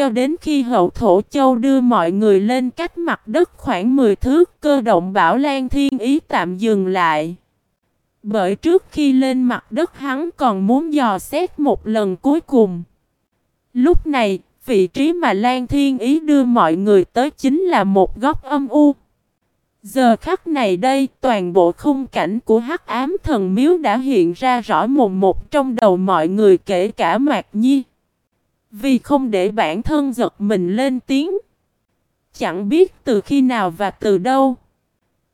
cho đến khi hậu thổ châu đưa mọi người lên cách mặt đất khoảng 10 thước cơ động bảo Lan Thiên Ý tạm dừng lại. Bởi trước khi lên mặt đất hắn còn muốn dò xét một lần cuối cùng. Lúc này, vị trí mà Lan Thiên Ý đưa mọi người tới chính là một góc âm u. Giờ khắc này đây, toàn bộ khung cảnh của hắc ám thần miếu đã hiện ra rõ mồn một trong đầu mọi người kể cả Mạc Nhi. Vì không để bản thân giật mình lên tiếng. Chẳng biết từ khi nào và từ đâu.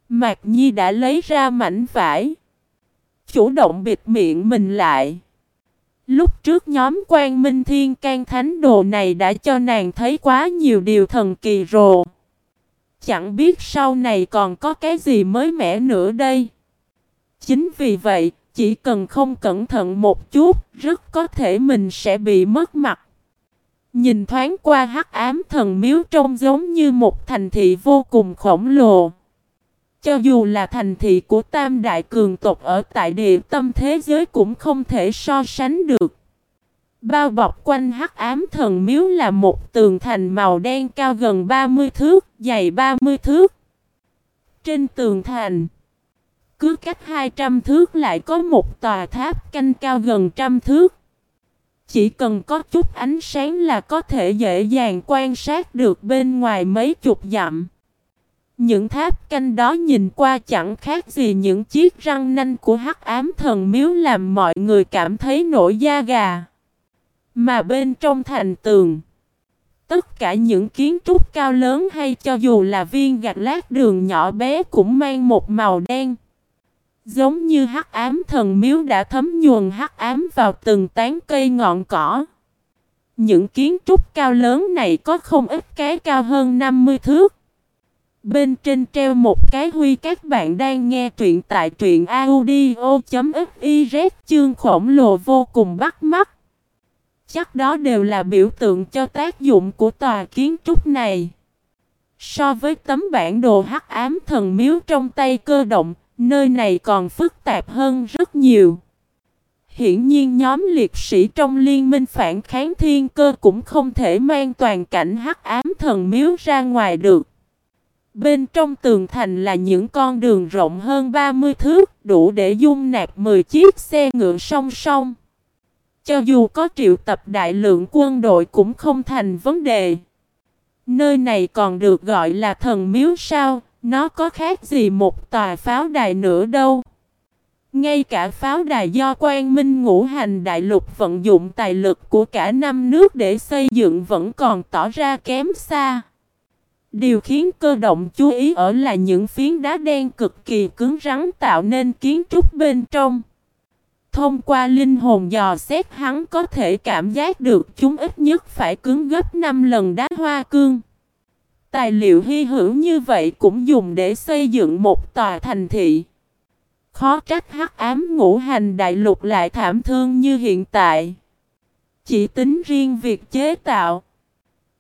Mạc Nhi đã lấy ra mảnh vải. Chủ động bịt miệng mình lại. Lúc trước nhóm quan minh thiên can thánh đồ này đã cho nàng thấy quá nhiều điều thần kỳ rồi. Chẳng biết sau này còn có cái gì mới mẻ nữa đây. Chính vì vậy, chỉ cần không cẩn thận một chút, rất có thể mình sẽ bị mất mặt. Nhìn thoáng qua hắc ám thần miếu trông giống như một thành thị vô cùng khổng lồ. Cho dù là thành thị của tam đại cường tộc ở tại địa tâm thế giới cũng không thể so sánh được. Bao bọc quanh hắc ám thần miếu là một tường thành màu đen cao gần 30 thước, dày 30 thước. Trên tường thành, cứ cách 200 thước lại có một tòa tháp canh cao gần trăm thước. Chỉ cần có chút ánh sáng là có thể dễ dàng quan sát được bên ngoài mấy chục dặm. Những tháp canh đó nhìn qua chẳng khác gì những chiếc răng nanh của hắc ám thần miếu làm mọi người cảm thấy nổi da gà. Mà bên trong thành tường, tất cả những kiến trúc cao lớn hay cho dù là viên gạch lát đường nhỏ bé cũng mang một màu đen. Giống như hắc ám thần miếu đã thấm nhuần hắc ám vào từng tán cây ngọn cỏ. Những kiến trúc cao lớn này có không ít cái cao hơn 50 thước. Bên trên treo một cái huy các bạn đang nghe truyện tại truyện audio.fiz chương khổng lồ vô cùng bắt mắt. Chắc đó đều là biểu tượng cho tác dụng của tòa kiến trúc này. So với tấm bản đồ hắc ám thần miếu trong tay cơ động, nơi này còn phức tạp hơn rất nhiều. Hiển nhiên nhóm liệt sĩ trong liên minh phản kháng thiên cơ cũng không thể mang toàn cảnh hắc ám thần miếu ra ngoài được. Bên trong tường thành là những con đường rộng hơn 30 thước, đủ để dung nạp 10 chiếc xe ngựa song song. Cho dù có triệu tập đại lượng quân đội cũng không thành vấn đề. Nơi này còn được gọi là thần miếu sao, nó có khác gì một tòa pháo đài nữa đâu. Ngay cả pháo đài do quan minh ngũ hành đại lục vận dụng tài lực của cả năm nước để xây dựng vẫn còn tỏ ra kém xa. Điều khiến cơ động chú ý ở là những phiến đá đen cực kỳ cứng rắn tạo nên kiến trúc bên trong. Thông qua linh hồn dò xét hắn có thể cảm giác được chúng ít nhất phải cứng gấp 5 lần đá hoa cương. Tài liệu hy hữu như vậy cũng dùng để xây dựng một tòa thành thị. Khó trách hắc ám ngũ hành đại lục lại thảm thương như hiện tại. Chỉ tính riêng việc chế tạo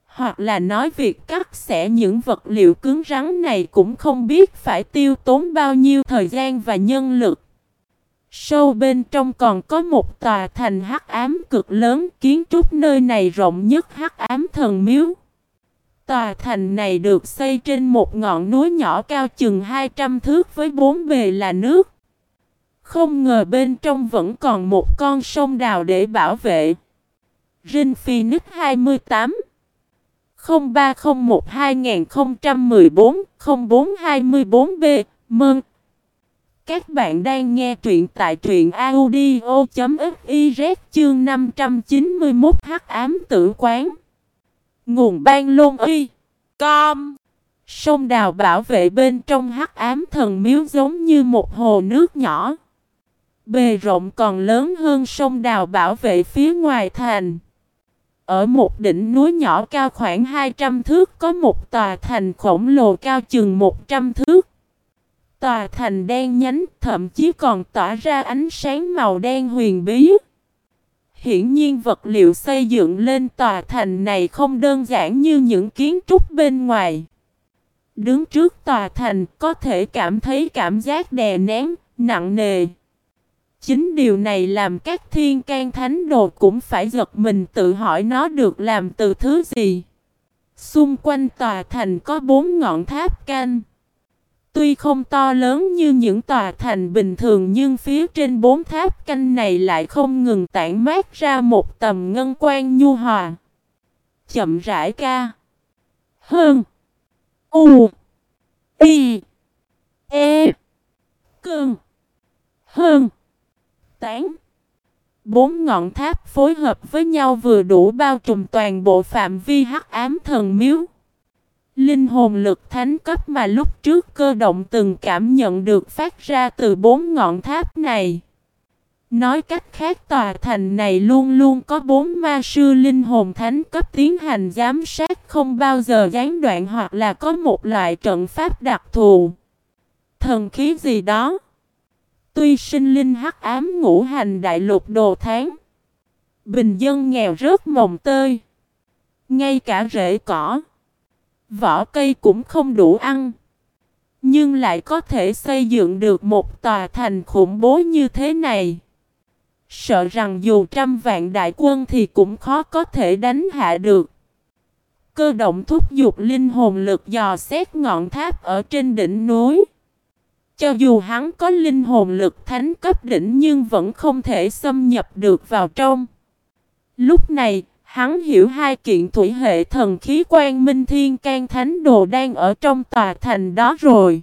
hoặc là nói việc cắt xẻ những vật liệu cứng rắn này cũng không biết phải tiêu tốn bao nhiêu thời gian và nhân lực. Sâu bên trong còn có một tòa thành hắc ám cực lớn, kiến trúc nơi này rộng nhất hắc ám thần miếu. Tòa thành này được xây trên một ngọn núi nhỏ cao chừng 200 thước với bốn bề là nước. Không ngờ bên trong vẫn còn một con sông đào để bảo vệ. Rin Phoenix 28 0301 2014 0424B Mừng! Các bạn đang nghe truyện tại truyện audio.fiz chương 591 h ám tử quán Nguồn ban lôn y Com Sông đào bảo vệ bên trong hắc ám thần miếu giống như một hồ nước nhỏ Bề rộng còn lớn hơn sông đào bảo vệ phía ngoài thành ở một đỉnh núi nhỏ cao khoảng 200 thước, có một tòa thành khổng lồ cao chừng 100 thước. Tòa thành đen nhánh, thậm chí còn tỏa ra ánh sáng màu đen huyền bí. Hiển nhiên vật liệu xây dựng lên tòa thành này không đơn giản như những kiến trúc bên ngoài. Đứng trước tòa thành có thể cảm thấy cảm giác đè nén, nặng nề. Chính điều này làm các thiên can thánh đồ cũng phải giật mình tự hỏi nó được làm từ thứ gì. Xung quanh tòa thành có bốn ngọn tháp canh. Tuy không to lớn như những tòa thành bình thường nhưng phía trên bốn tháp canh này lại không ngừng tản mát ra một tầm ngân quan nhu hòa. Chậm rãi ca. Hơn. U. Y. E. Cơn. Hơn. Tán. Bốn ngọn tháp phối hợp với nhau vừa đủ bao trùm toàn bộ phạm vi hắc ám thần miếu. Linh hồn lực thánh cấp mà lúc trước cơ động từng cảm nhận được phát ra từ bốn ngọn tháp này. Nói cách khác, tòa thành này luôn luôn có bốn ma sư linh hồn thánh cấp tiến hành giám sát, không bao giờ gián đoạn hoặc là có một loại trận pháp đặc thù. Thần khí gì đó. Tuy sinh linh hắc ám ngũ hành đại lục đồ tháng. Bình dân nghèo rớt mồng tơi. Ngay cả rễ cỏ. Vỏ cây cũng không đủ ăn. Nhưng lại có thể xây dựng được một tòa thành khủng bố như thế này. Sợ rằng dù trăm vạn đại quân thì cũng khó có thể đánh hạ được. Cơ động thúc giục linh hồn lực dò xét ngọn tháp ở trên đỉnh núi. Cho dù hắn có linh hồn lực thánh cấp đỉnh nhưng vẫn không thể xâm nhập được vào trong. Lúc này, hắn hiểu hai kiện thủy hệ thần khí quan minh thiên can thánh đồ đang ở trong tòa thành đó rồi.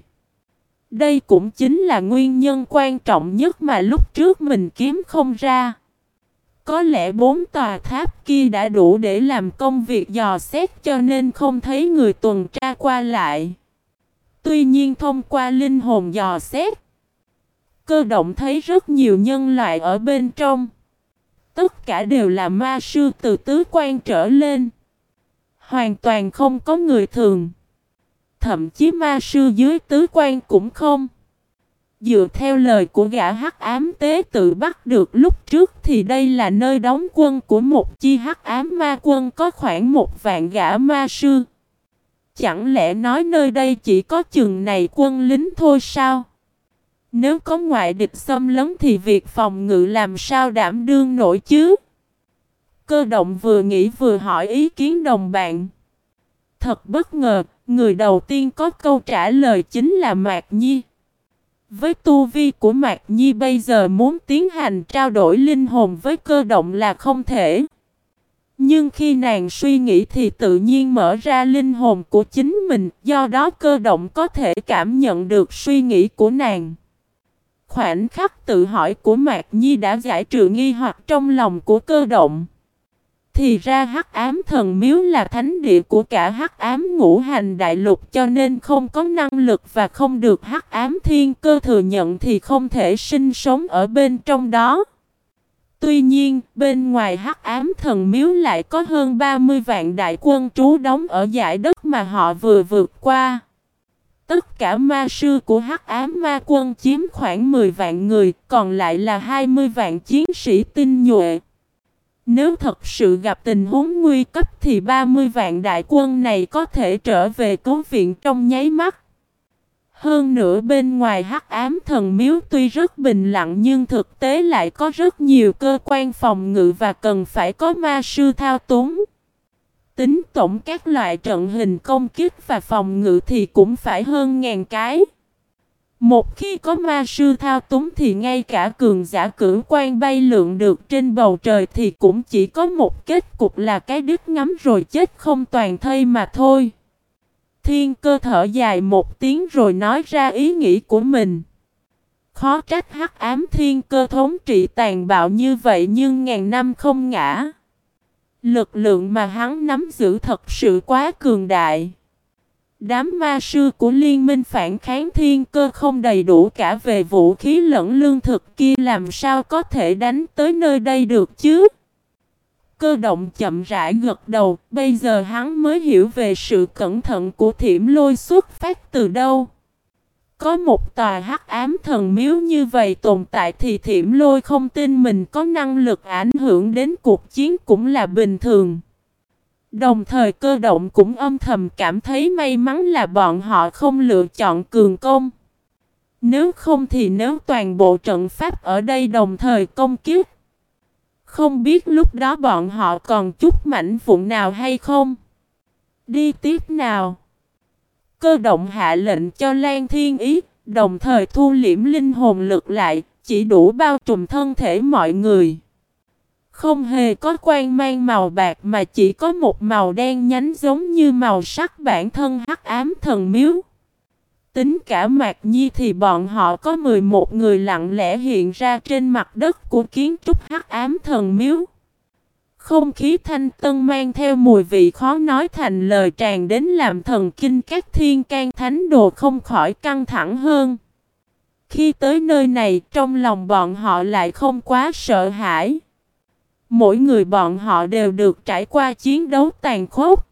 Đây cũng chính là nguyên nhân quan trọng nhất mà lúc trước mình kiếm không ra. Có lẽ bốn tòa tháp kia đã đủ để làm công việc dò xét cho nên không thấy người tuần tra qua lại. Tuy nhiên thông qua linh hồn dò xét, cơ động thấy rất nhiều nhân loại ở bên trong. Tất cả đều là ma sư từ tứ quan trở lên. Hoàn toàn không có người thường. Thậm chí ma sư dưới tứ quan cũng không. Dựa theo lời của gã hắc ám tế tự bắt được lúc trước thì đây là nơi đóng quân của một chi hắc ám ma quân có khoảng một vạn gã ma sư. Chẳng lẽ nói nơi đây chỉ có chừng này quân lính thôi sao? Nếu có ngoại địch xâm lấn thì việc phòng ngự làm sao đảm đương nổi chứ? Cơ động vừa nghĩ vừa hỏi ý kiến đồng bạn. Thật bất ngờ, người đầu tiên có câu trả lời chính là Mạc Nhi. Với tu vi của Mạc Nhi bây giờ muốn tiến hành trao đổi linh hồn với cơ động là không thể. Nhưng khi nàng suy nghĩ thì tự nhiên mở ra linh hồn của chính mình, do đó cơ động có thể cảm nhận được suy nghĩ của nàng. Khoảnh khắc tự hỏi của Mạc Nhi đã giải trừ nghi hoặc trong lòng của cơ động. Thì ra hắc ám thần miếu là thánh địa của cả hắc ám ngũ hành đại lục cho nên không có năng lực và không được hắc ám thiên cơ thừa nhận thì không thể sinh sống ở bên trong đó. Tuy nhiên, bên ngoài hắc ám thần miếu lại có hơn 30 vạn đại quân trú đóng ở giải đất mà họ vừa vượt qua. Tất cả ma sư của hắc ám ma quân chiếm khoảng 10 vạn người, còn lại là 20 vạn chiến sĩ tinh nhuệ. Nếu thật sự gặp tình huống nguy cấp thì 30 vạn đại quân này có thể trở về cứu viện trong nháy mắt. Hơn nữa bên ngoài hắc ám thần miếu tuy rất bình lặng nhưng thực tế lại có rất nhiều cơ quan phòng ngự và cần phải có ma sư thao túng. Tính tổng các loại trận hình công kích và phòng ngự thì cũng phải hơn ngàn cái. Một khi có ma sư thao túng thì ngay cả cường giả cử quan bay lượn được trên bầu trời thì cũng chỉ có một kết cục là cái đứt ngắm rồi chết không toàn thây mà thôi. Thiên cơ thở dài một tiếng rồi nói ra ý nghĩ của mình. Khó trách hắc ám thiên cơ thống trị tàn bạo như vậy nhưng ngàn năm không ngã. Lực lượng mà hắn nắm giữ thật sự quá cường đại. Đám ma sư của liên minh phản kháng thiên cơ không đầy đủ cả về vũ khí lẫn lương thực kia làm sao có thể đánh tới nơi đây được chứ? Cơ động chậm rãi gật đầu, bây giờ hắn mới hiểu về sự cẩn thận của thiểm lôi xuất phát từ đâu. Có một tòa hắc ám thần miếu như vậy tồn tại thì thiểm lôi không tin mình có năng lực ảnh hưởng đến cuộc chiến cũng là bình thường. Đồng thời cơ động cũng âm thầm cảm thấy may mắn là bọn họ không lựa chọn cường công. Nếu không thì nếu toàn bộ trận pháp ở đây đồng thời công kiếp. Không biết lúc đó bọn họ còn chút mảnh vụn nào hay không. Đi tiếp nào. Cơ động hạ lệnh cho Lan Thiên Ý, đồng thời thu liễm linh hồn lực lại, chỉ đủ bao trùm thân thể mọi người. Không hề có quan mang màu bạc mà chỉ có một màu đen nhánh giống như màu sắc bản thân hắc ám thần miếu. Tính cả Mạc Nhi thì bọn họ có 11 người lặng lẽ hiện ra trên mặt đất của kiến trúc hắc ám thần miếu. Không khí thanh tân mang theo mùi vị khó nói thành lời tràn đến làm thần kinh các thiên can thánh đồ không khỏi căng thẳng hơn. Khi tới nơi này trong lòng bọn họ lại không quá sợ hãi. Mỗi người bọn họ đều được trải qua chiến đấu tàn khốc.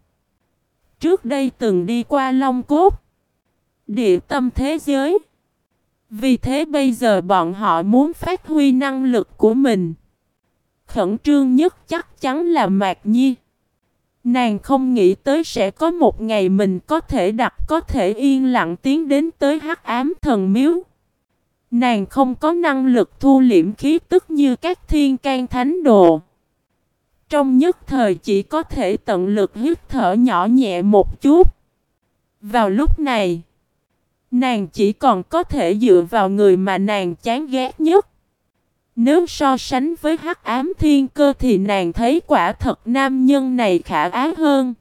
Trước đây từng đi qua Long Cốt, địa tâm thế giới. Vì thế bây giờ bọn họ muốn phát huy năng lực của mình. Khẩn trương nhất chắc chắn là Mạc Nhi. Nàng không nghĩ tới sẽ có một ngày mình có thể đặt có thể yên lặng tiến đến tới hắc ám thần miếu. Nàng không có năng lực thu liễm khí tức như các thiên can thánh đồ. Trong nhất thời chỉ có thể tận lực hít thở nhỏ nhẹ một chút. Vào lúc này, nàng chỉ còn có thể dựa vào người mà nàng chán ghét nhất. Nếu so sánh với hắc ám thiên cơ thì nàng thấy quả thật nam nhân này khả ái hơn.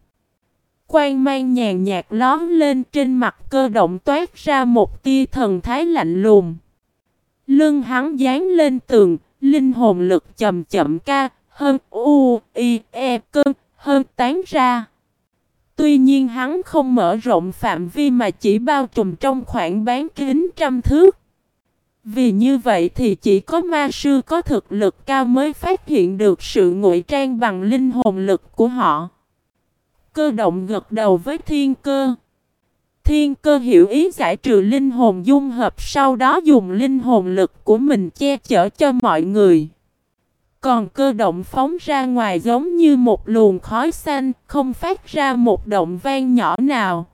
Quang mang nhàn nhạt lón lên trên mặt cơ động toát ra một tia thần thái lạnh lùng. Lưng hắn dán lên tường, linh hồn lực chậm chậm ca, hơn u, i, e, cơn, hơn tán ra. Tuy nhiên hắn không mở rộng phạm vi mà chỉ bao trùm trong khoảng bán kính trăm thước. Vì như vậy thì chỉ có ma sư có thực lực cao mới phát hiện được sự ngụy trang bằng linh hồn lực của họ. Cơ động gật đầu với thiên cơ. Thiên cơ hiểu ý giải trừ linh hồn dung hợp sau đó dùng linh hồn lực của mình che chở cho mọi người. Còn cơ động phóng ra ngoài giống như một luồng khói xanh, không phát ra một động vang nhỏ nào.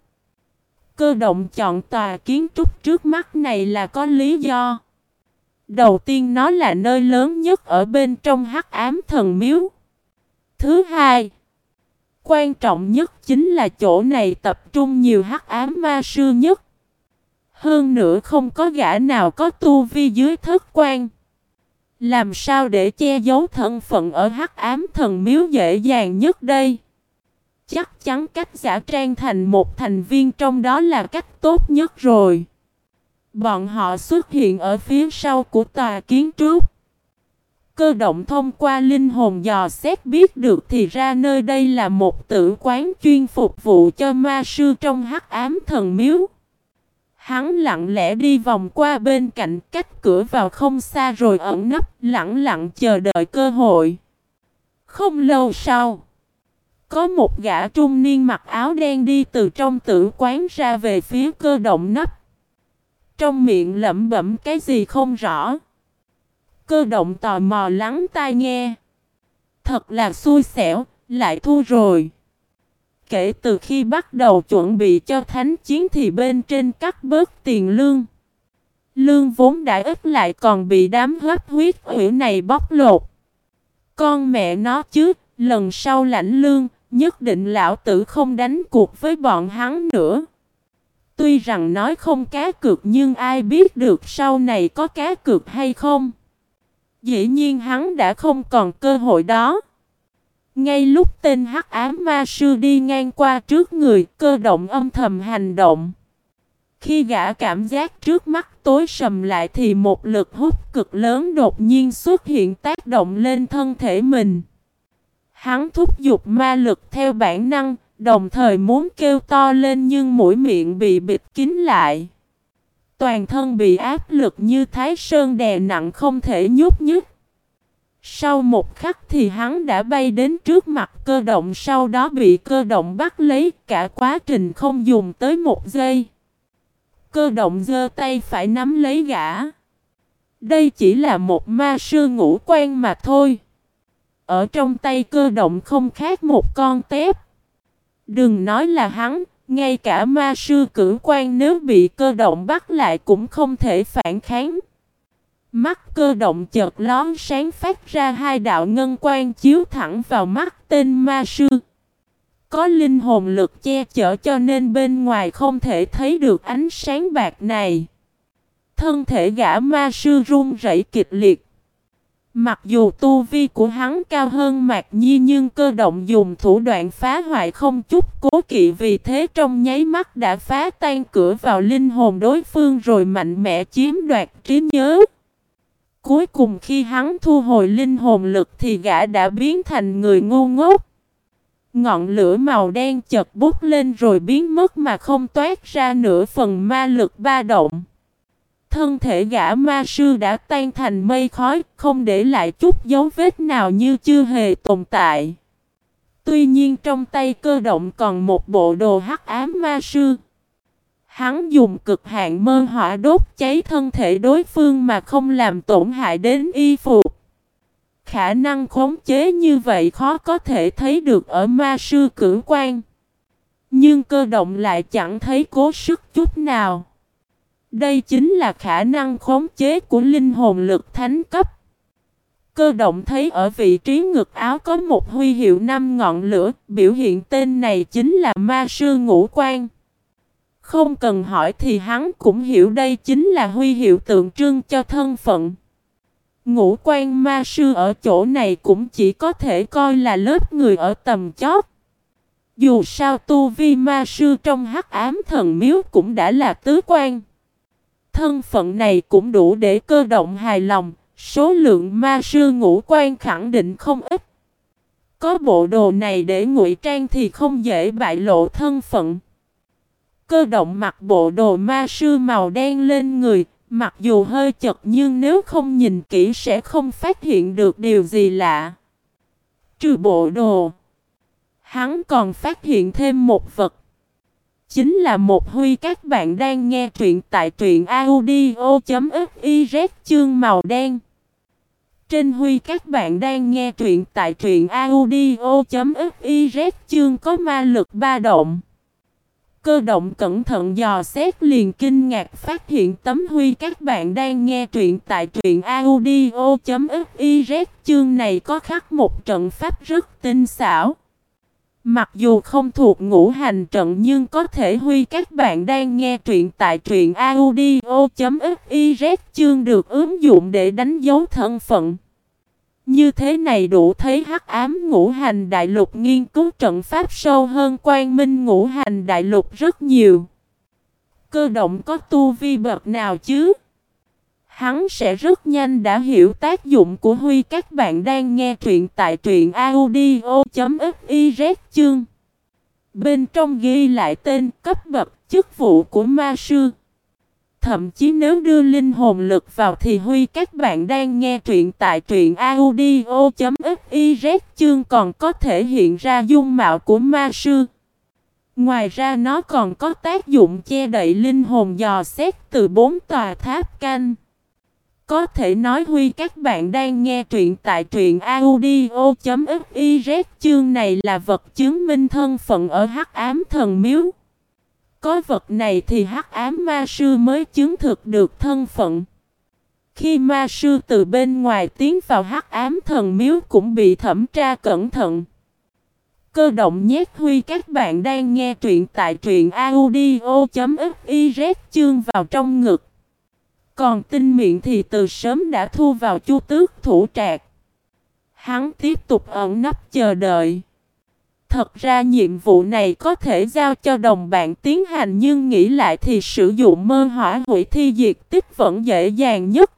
Cơ động chọn tòa kiến trúc trước mắt này là có lý do. Đầu tiên nó là nơi lớn nhất ở bên trong hắc ám thần miếu. Thứ hai, quan trọng nhất chính là chỗ này tập trung nhiều hắc ám ma sư nhất. Hơn nữa không có gã nào có tu vi dưới thất quan. Làm sao để che giấu thân phận ở hắc ám thần miếu dễ dàng nhất đây? Chắc chắn cách giả trang thành một thành viên trong đó là cách tốt nhất rồi. Bọn họ xuất hiện ở phía sau của tòa kiến trúc. Cơ động thông qua linh hồn dò xét biết được thì ra nơi đây là một tử quán chuyên phục vụ cho ma sư trong hắc ám thần miếu. Hắn lặng lẽ đi vòng qua bên cạnh cách cửa vào không xa rồi ẩn nấp lặng lặng chờ đợi cơ hội. Không lâu sau, có một gã trung niên mặc áo đen đi từ trong tử quán ra về phía cơ động nấp. Trong miệng lẩm bẩm cái gì không rõ. Cơ động tò mò lắng tai nghe. Thật là xui xẻo, lại thua rồi. Kể từ khi bắt đầu chuẩn bị cho thánh chiến thì bên trên cắt bớt tiền lương. Lương vốn đã ít lại còn bị đám hấp huyết hủy này bóc lột. Con mẹ nó chứ, lần sau lãnh lương, nhất định lão tử không đánh cuộc với bọn hắn nữa. Tuy rằng nói không cá cược nhưng ai biết được sau này có cá cược hay không. Dĩ nhiên hắn đã không còn cơ hội đó. Ngay lúc tên hắc ám ma sư đi ngang qua trước người, cơ động âm thầm hành động. Khi gã cảm giác trước mắt tối sầm lại thì một lực hút cực lớn đột nhiên xuất hiện tác động lên thân thể mình. Hắn thúc giục ma lực theo bản năng, đồng thời muốn kêu to lên nhưng mũi miệng bị bịt kín lại. Toàn thân bị áp lực như thái sơn đè nặng không thể nhúc nhích. Sau một khắc thì hắn đã bay đến trước mặt cơ động sau đó bị cơ động bắt lấy cả quá trình không dùng tới một giây. Cơ động giơ tay phải nắm lấy gã. Đây chỉ là một ma sư ngũ quan mà thôi. Ở trong tay cơ động không khác một con tép. Đừng nói là hắn, Ngay cả ma sư cử quan nếu bị cơ động bắt lại cũng không thể phản kháng. Mắt cơ động chợt lón sáng phát ra hai đạo ngân quan chiếu thẳng vào mắt tên ma sư. Có linh hồn lực che chở cho nên bên ngoài không thể thấy được ánh sáng bạc này. Thân thể gã ma sư run rẩy kịch liệt. Mặc dù tu vi của hắn cao hơn Mạc Nhi nhưng cơ động dùng thủ đoạn phá hoại không chút cố kỵ vì thế trong nháy mắt đã phá tan cửa vào linh hồn đối phương rồi mạnh mẽ chiếm đoạt trí nhớ. Cuối cùng khi hắn thu hồi linh hồn lực thì gã đã biến thành người ngu ngốc. Ngọn lửa màu đen chợt bút lên rồi biến mất mà không toát ra nửa phần ma lực ba động. Thân thể gã ma sư đã tan thành mây khói, không để lại chút dấu vết nào như chưa hề tồn tại. Tuy nhiên trong tay cơ động còn một bộ đồ hắc ám ma sư. Hắn dùng cực hạn mơ hỏa đốt cháy thân thể đối phương mà không làm tổn hại đến y phục. Khả năng khống chế như vậy khó có thể thấy được ở ma sư cử quan. Nhưng cơ động lại chẳng thấy cố sức chút nào. Đây chính là khả năng khống chế của linh hồn lực thánh cấp. Cơ động thấy ở vị trí ngực áo có một huy hiệu năm ngọn lửa, biểu hiện tên này chính là ma sư ngũ quan. Không cần hỏi thì hắn cũng hiểu đây chính là huy hiệu tượng trưng cho thân phận. Ngũ quan ma sư ở chỗ này cũng chỉ có thể coi là lớp người ở tầm chót. Dù sao tu vi ma sư trong hắc ám thần miếu cũng đã là tứ quan. Thân phận này cũng đủ để cơ động hài lòng, số lượng ma sư ngũ quan khẳng định không ít. Có bộ đồ này để ngụy trang thì không dễ bại lộ thân phận. Cơ động mặc bộ đồ ma sư màu đen lên người, mặc dù hơi chật nhưng nếu không nhìn kỹ sẽ không phát hiện được điều gì lạ. Trừ bộ đồ, hắn còn phát hiện thêm một vật. Chính là một huy các bạn đang nghe truyện tại truyện audio.fiz chương màu đen. Trên huy các bạn đang nghe truyện tại truyện audio.fiz chương có ma lực ba động. Cơ động cẩn thận dò xét liền kinh ngạc phát hiện tấm huy các bạn đang nghe truyện tại truyện audio.fiz chương này có khắc một trận pháp rất tinh xảo. Mặc dù không thuộc ngũ hành trận nhưng có thể huy các bạn đang nghe truyện tại truyện audio.fiz chương được ứng dụng để đánh dấu thân phận. Như thế này đủ thấy hắc ám ngũ hành đại lục nghiên cứu trận pháp sâu hơn quan minh ngũ hành đại lục rất nhiều. Cơ động có tu vi bậc nào chứ? Hắn sẽ rất nhanh đã hiểu tác dụng của Huy các bạn đang nghe truyện tại truyện audio.fiz chương. Bên trong ghi lại tên cấp bậc chức vụ của ma sư. Thậm chí nếu đưa linh hồn lực vào thì Huy, các bạn đang nghe truyện tại truyện audio.fiz chương còn có thể hiện ra dung mạo của ma sư. Ngoài ra nó còn có tác dụng che đậy linh hồn dò xét từ bốn tòa tháp canh. Có thể nói Huy, các bạn đang nghe truyện tại truyện audio.fiz chương này là vật chứng minh thân phận ở hắc ám thần miếu. Có vật này thì hắc ám ma sư mới chứng thực được thân phận. Khi ma sư từ bên ngoài tiến vào hắc ám thần miếu cũng bị thẩm tra cẩn thận. Cơ động nhét huy, các bạn đang nghe truyện tại truyện audio.fiz chương vào trong ngực. Còn tinh miệng thì từ sớm đã thu vào chu tước thủ trạc. Hắn tiếp tục ẩn nấp chờ đợi. Thật ra nhiệm vụ này có thể giao cho đồng bạn tiến hành nhưng nghĩ lại thì sử dụng mơ hỏa hủy thi diệt tích vẫn dễ dàng nhất.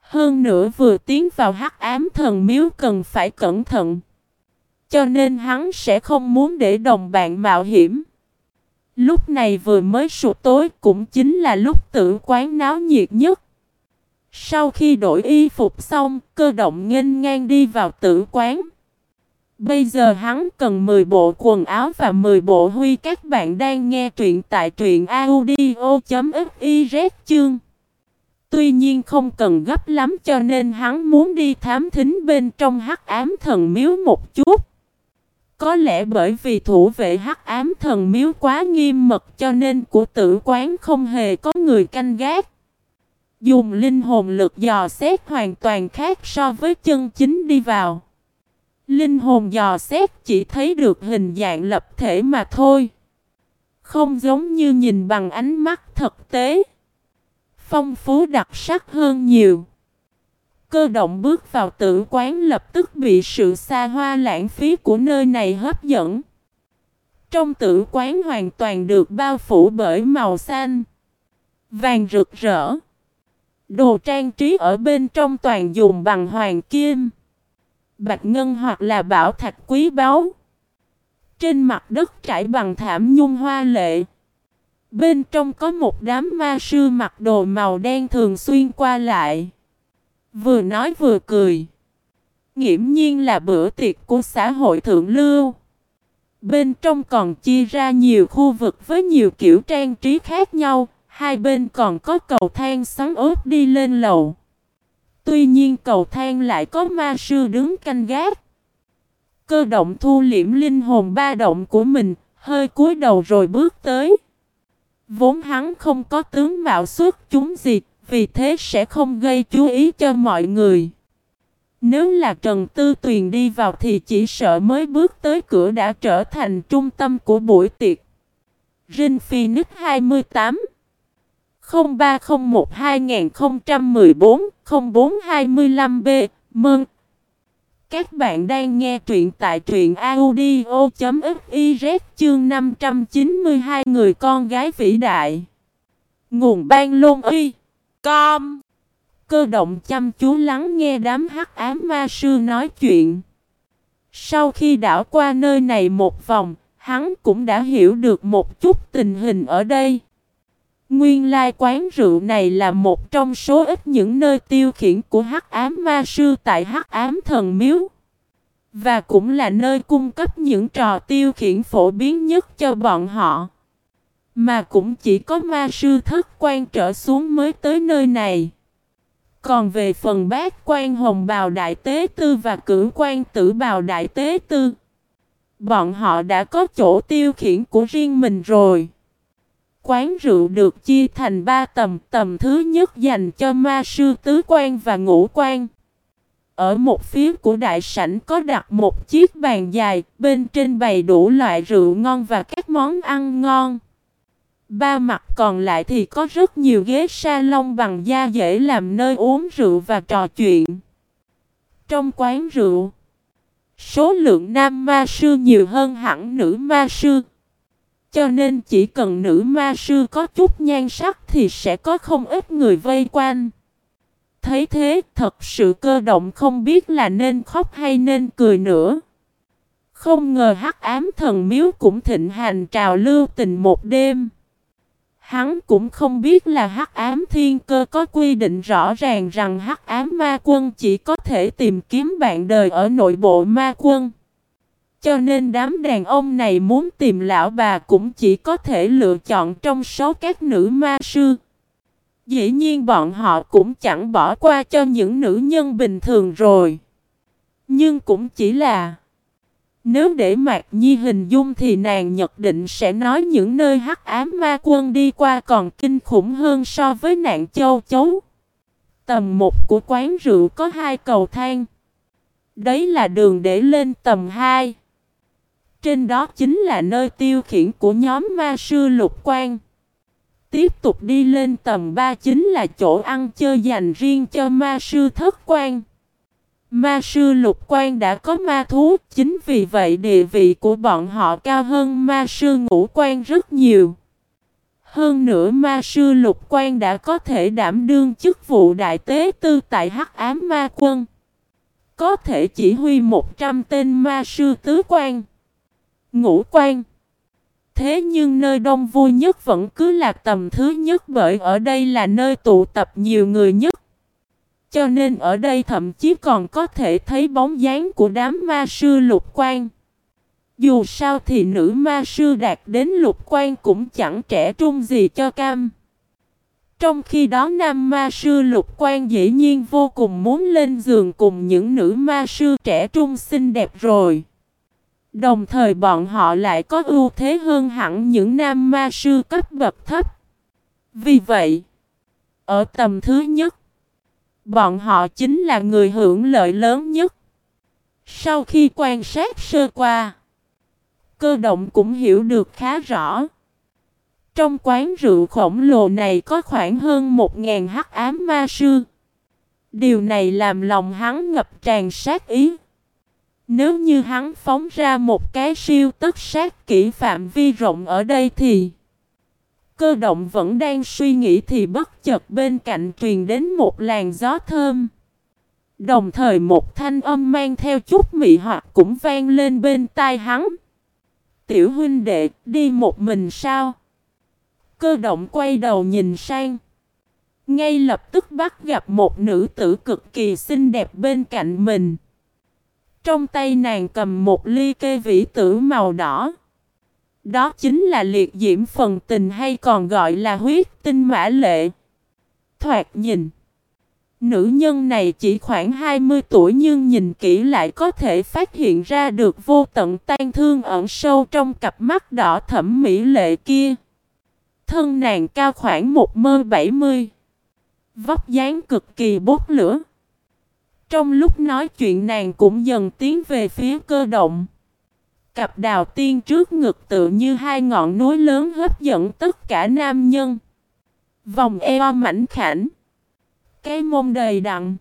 Hơn nữa vừa tiến vào hắc ám thần miếu cần phải cẩn thận. Cho nên hắn sẽ không muốn để đồng bạn mạo hiểm. Lúc này vừa mới sụp tối cũng chính là lúc tử quán náo nhiệt nhất. Sau khi đổi y phục xong, cơ động nghênh ngang đi vào tử quán. Bây giờ hắn cần 10 bộ quần áo và 10 bộ huy các bạn đang nghe truyện tại truyện audio.fiz chương. Tuy nhiên không cần gấp lắm cho nên hắn muốn đi thám thính bên trong hắc ám thần miếu một chút có lẽ bởi vì thủ vệ hắc ám thần miếu quá nghiêm mật cho nên của tử quán không hề có người canh gác. Dùng linh hồn lực dò xét hoàn toàn khác so với chân chính đi vào. Linh hồn dò xét chỉ thấy được hình dạng lập thể mà thôi. Không giống như nhìn bằng ánh mắt thực tế. Phong phú đặc sắc hơn nhiều. Cơ động bước vào tử quán lập tức bị sự xa hoa lãng phí của nơi này hấp dẫn. Trong tử quán hoàn toàn được bao phủ bởi màu xanh, vàng rực rỡ. Đồ trang trí ở bên trong toàn dùng bằng hoàng kim, bạch ngân hoặc là bảo thạch quý báu. Trên mặt đất trải bằng thảm nhung hoa lệ. Bên trong có một đám ma sư mặc đồ màu đen thường xuyên qua lại. Vừa nói vừa cười. Nghiễm nhiên là bữa tiệc của xã hội thượng lưu. Bên trong còn chia ra nhiều khu vực với nhiều kiểu trang trí khác nhau. Hai bên còn có cầu thang xoắn ốp đi lên lầu. Tuy nhiên cầu thang lại có ma sư đứng canh gác. Cơ động thu liễm linh hồn ba động của mình, hơi cúi đầu rồi bước tới. Vốn hắn không có tướng mạo xuất chúng gì, vì thế sẽ không gây chú ý cho mọi người. Nếu là Trần Tư Tuyền đi vào thì chỉ sợ mới bước tới cửa đã trở thành trung tâm của buổi tiệc. Rin Phoenix 28 0301 2014 0425B Mơn Các bạn đang nghe truyện tại truyện audio.fiz chương 592 người con gái vĩ đại Nguồn ban lôn uy Com. Cơ động chăm chú lắng nghe đám hắc ám ma sư nói chuyện. Sau khi đảo qua nơi này một vòng, hắn cũng đã hiểu được một chút tình hình ở đây. Nguyên lai quán rượu này là một trong số ít những nơi tiêu khiển của hắc ám ma sư tại hắc ám thần miếu. Và cũng là nơi cung cấp những trò tiêu khiển phổ biến nhất cho bọn họ. Mà cũng chỉ có ma sư thất quan trở xuống mới tới nơi này. Còn về phần bát quan hồng bào đại tế tư và cử quan tử bào đại tế tư. Bọn họ đã có chỗ tiêu khiển của riêng mình rồi. Quán rượu được chia thành ba tầm. Tầm thứ nhất dành cho ma sư tứ quan và ngũ quan. Ở một phía của đại sảnh có đặt một chiếc bàn dài, bên trên bày đủ loại rượu ngon và các món ăn ngon. Ba mặt còn lại thì có rất nhiều ghế salon bằng da dễ làm nơi uống rượu và trò chuyện. Trong quán rượu, số lượng nam ma sư nhiều hơn hẳn nữ ma sư. Cho nên chỉ cần nữ ma sư có chút nhan sắc thì sẽ có không ít người vây quanh. Thấy thế, thật sự cơ động không biết là nên khóc hay nên cười nữa. Không ngờ hắc ám thần miếu cũng thịnh hành trào lưu tình một đêm. Hắn cũng không biết là hắc ám thiên cơ có quy định rõ ràng rằng hắc ám ma quân chỉ có thể tìm kiếm bạn đời ở nội bộ ma quân. Cho nên đám đàn ông này muốn tìm lão bà cũng chỉ có thể lựa chọn trong số các nữ ma sư. Dĩ nhiên bọn họ cũng chẳng bỏ qua cho những nữ nhân bình thường rồi. Nhưng cũng chỉ là nếu để Mạc Nhi hình dung thì nàng nhận định sẽ nói những nơi hắc ám ma quân đi qua còn kinh khủng hơn so với nạn châu chấu. Tầm 1 của quán rượu có hai cầu thang. Đấy là đường để lên tầm 2. Trên đó chính là nơi tiêu khiển của nhóm ma sư lục quan. Tiếp tục đi lên tầm 3 chính là chỗ ăn chơi dành riêng cho ma sư thất quan. Ma sư lục quan đã có ma thú, chính vì vậy địa vị của bọn họ cao hơn ma sư ngũ quan rất nhiều. Hơn nữa ma sư lục quan đã có thể đảm đương chức vụ đại tế tư tại hắc ám ma quân. Có thể chỉ huy 100 tên ma sư tứ quan, ngũ quan. Thế nhưng nơi đông vui nhất vẫn cứ là tầm thứ nhất bởi ở đây là nơi tụ tập nhiều người nhất. Cho nên ở đây thậm chí còn có thể thấy bóng dáng của đám ma sư lục quan. Dù sao thì nữ ma sư đạt đến lục quan cũng chẳng trẻ trung gì cho cam. Trong khi đó nam ma sư lục quan dĩ nhiên vô cùng muốn lên giường cùng những nữ ma sư trẻ trung xinh đẹp rồi. Đồng thời bọn họ lại có ưu thế hơn hẳn những nam ma sư cấp bậc thấp. Vì vậy, ở tầm thứ nhất, bọn họ chính là người hưởng lợi lớn nhất. Sau khi quan sát sơ qua, cơ động cũng hiểu được khá rõ. Trong quán rượu khổng lồ này có khoảng hơn 1.000 hắc ám ma sư. Điều này làm lòng hắn ngập tràn sát ý. Nếu như hắn phóng ra một cái siêu tất sát kỹ phạm vi rộng ở đây thì Cơ động vẫn đang suy nghĩ thì bất chợt bên cạnh truyền đến một làn gió thơm. Đồng thời một thanh âm mang theo chút mị hoặc cũng vang lên bên tai hắn. Tiểu huynh đệ, đi một mình sao? Cơ động quay đầu nhìn sang. Ngay lập tức bắt gặp một nữ tử cực kỳ xinh đẹp bên cạnh mình. Trong tay nàng cầm một ly kê vĩ tử màu đỏ. Đó chính là liệt diễm phần tình hay còn gọi là huyết tinh mã lệ. Thoạt nhìn. Nữ nhân này chỉ khoảng 20 tuổi nhưng nhìn kỹ lại có thể phát hiện ra được vô tận tan thương ẩn sâu trong cặp mắt đỏ thẫm mỹ lệ kia. Thân nàng cao khoảng một mơ 70. Vóc dáng cực kỳ bốt lửa. Trong lúc nói chuyện nàng cũng dần tiến về phía cơ động. Cặp đào tiên trước ngực tự như hai ngọn núi lớn hấp dẫn tất cả nam nhân. Vòng eo mảnh khảnh. Cái mông đầy đặn.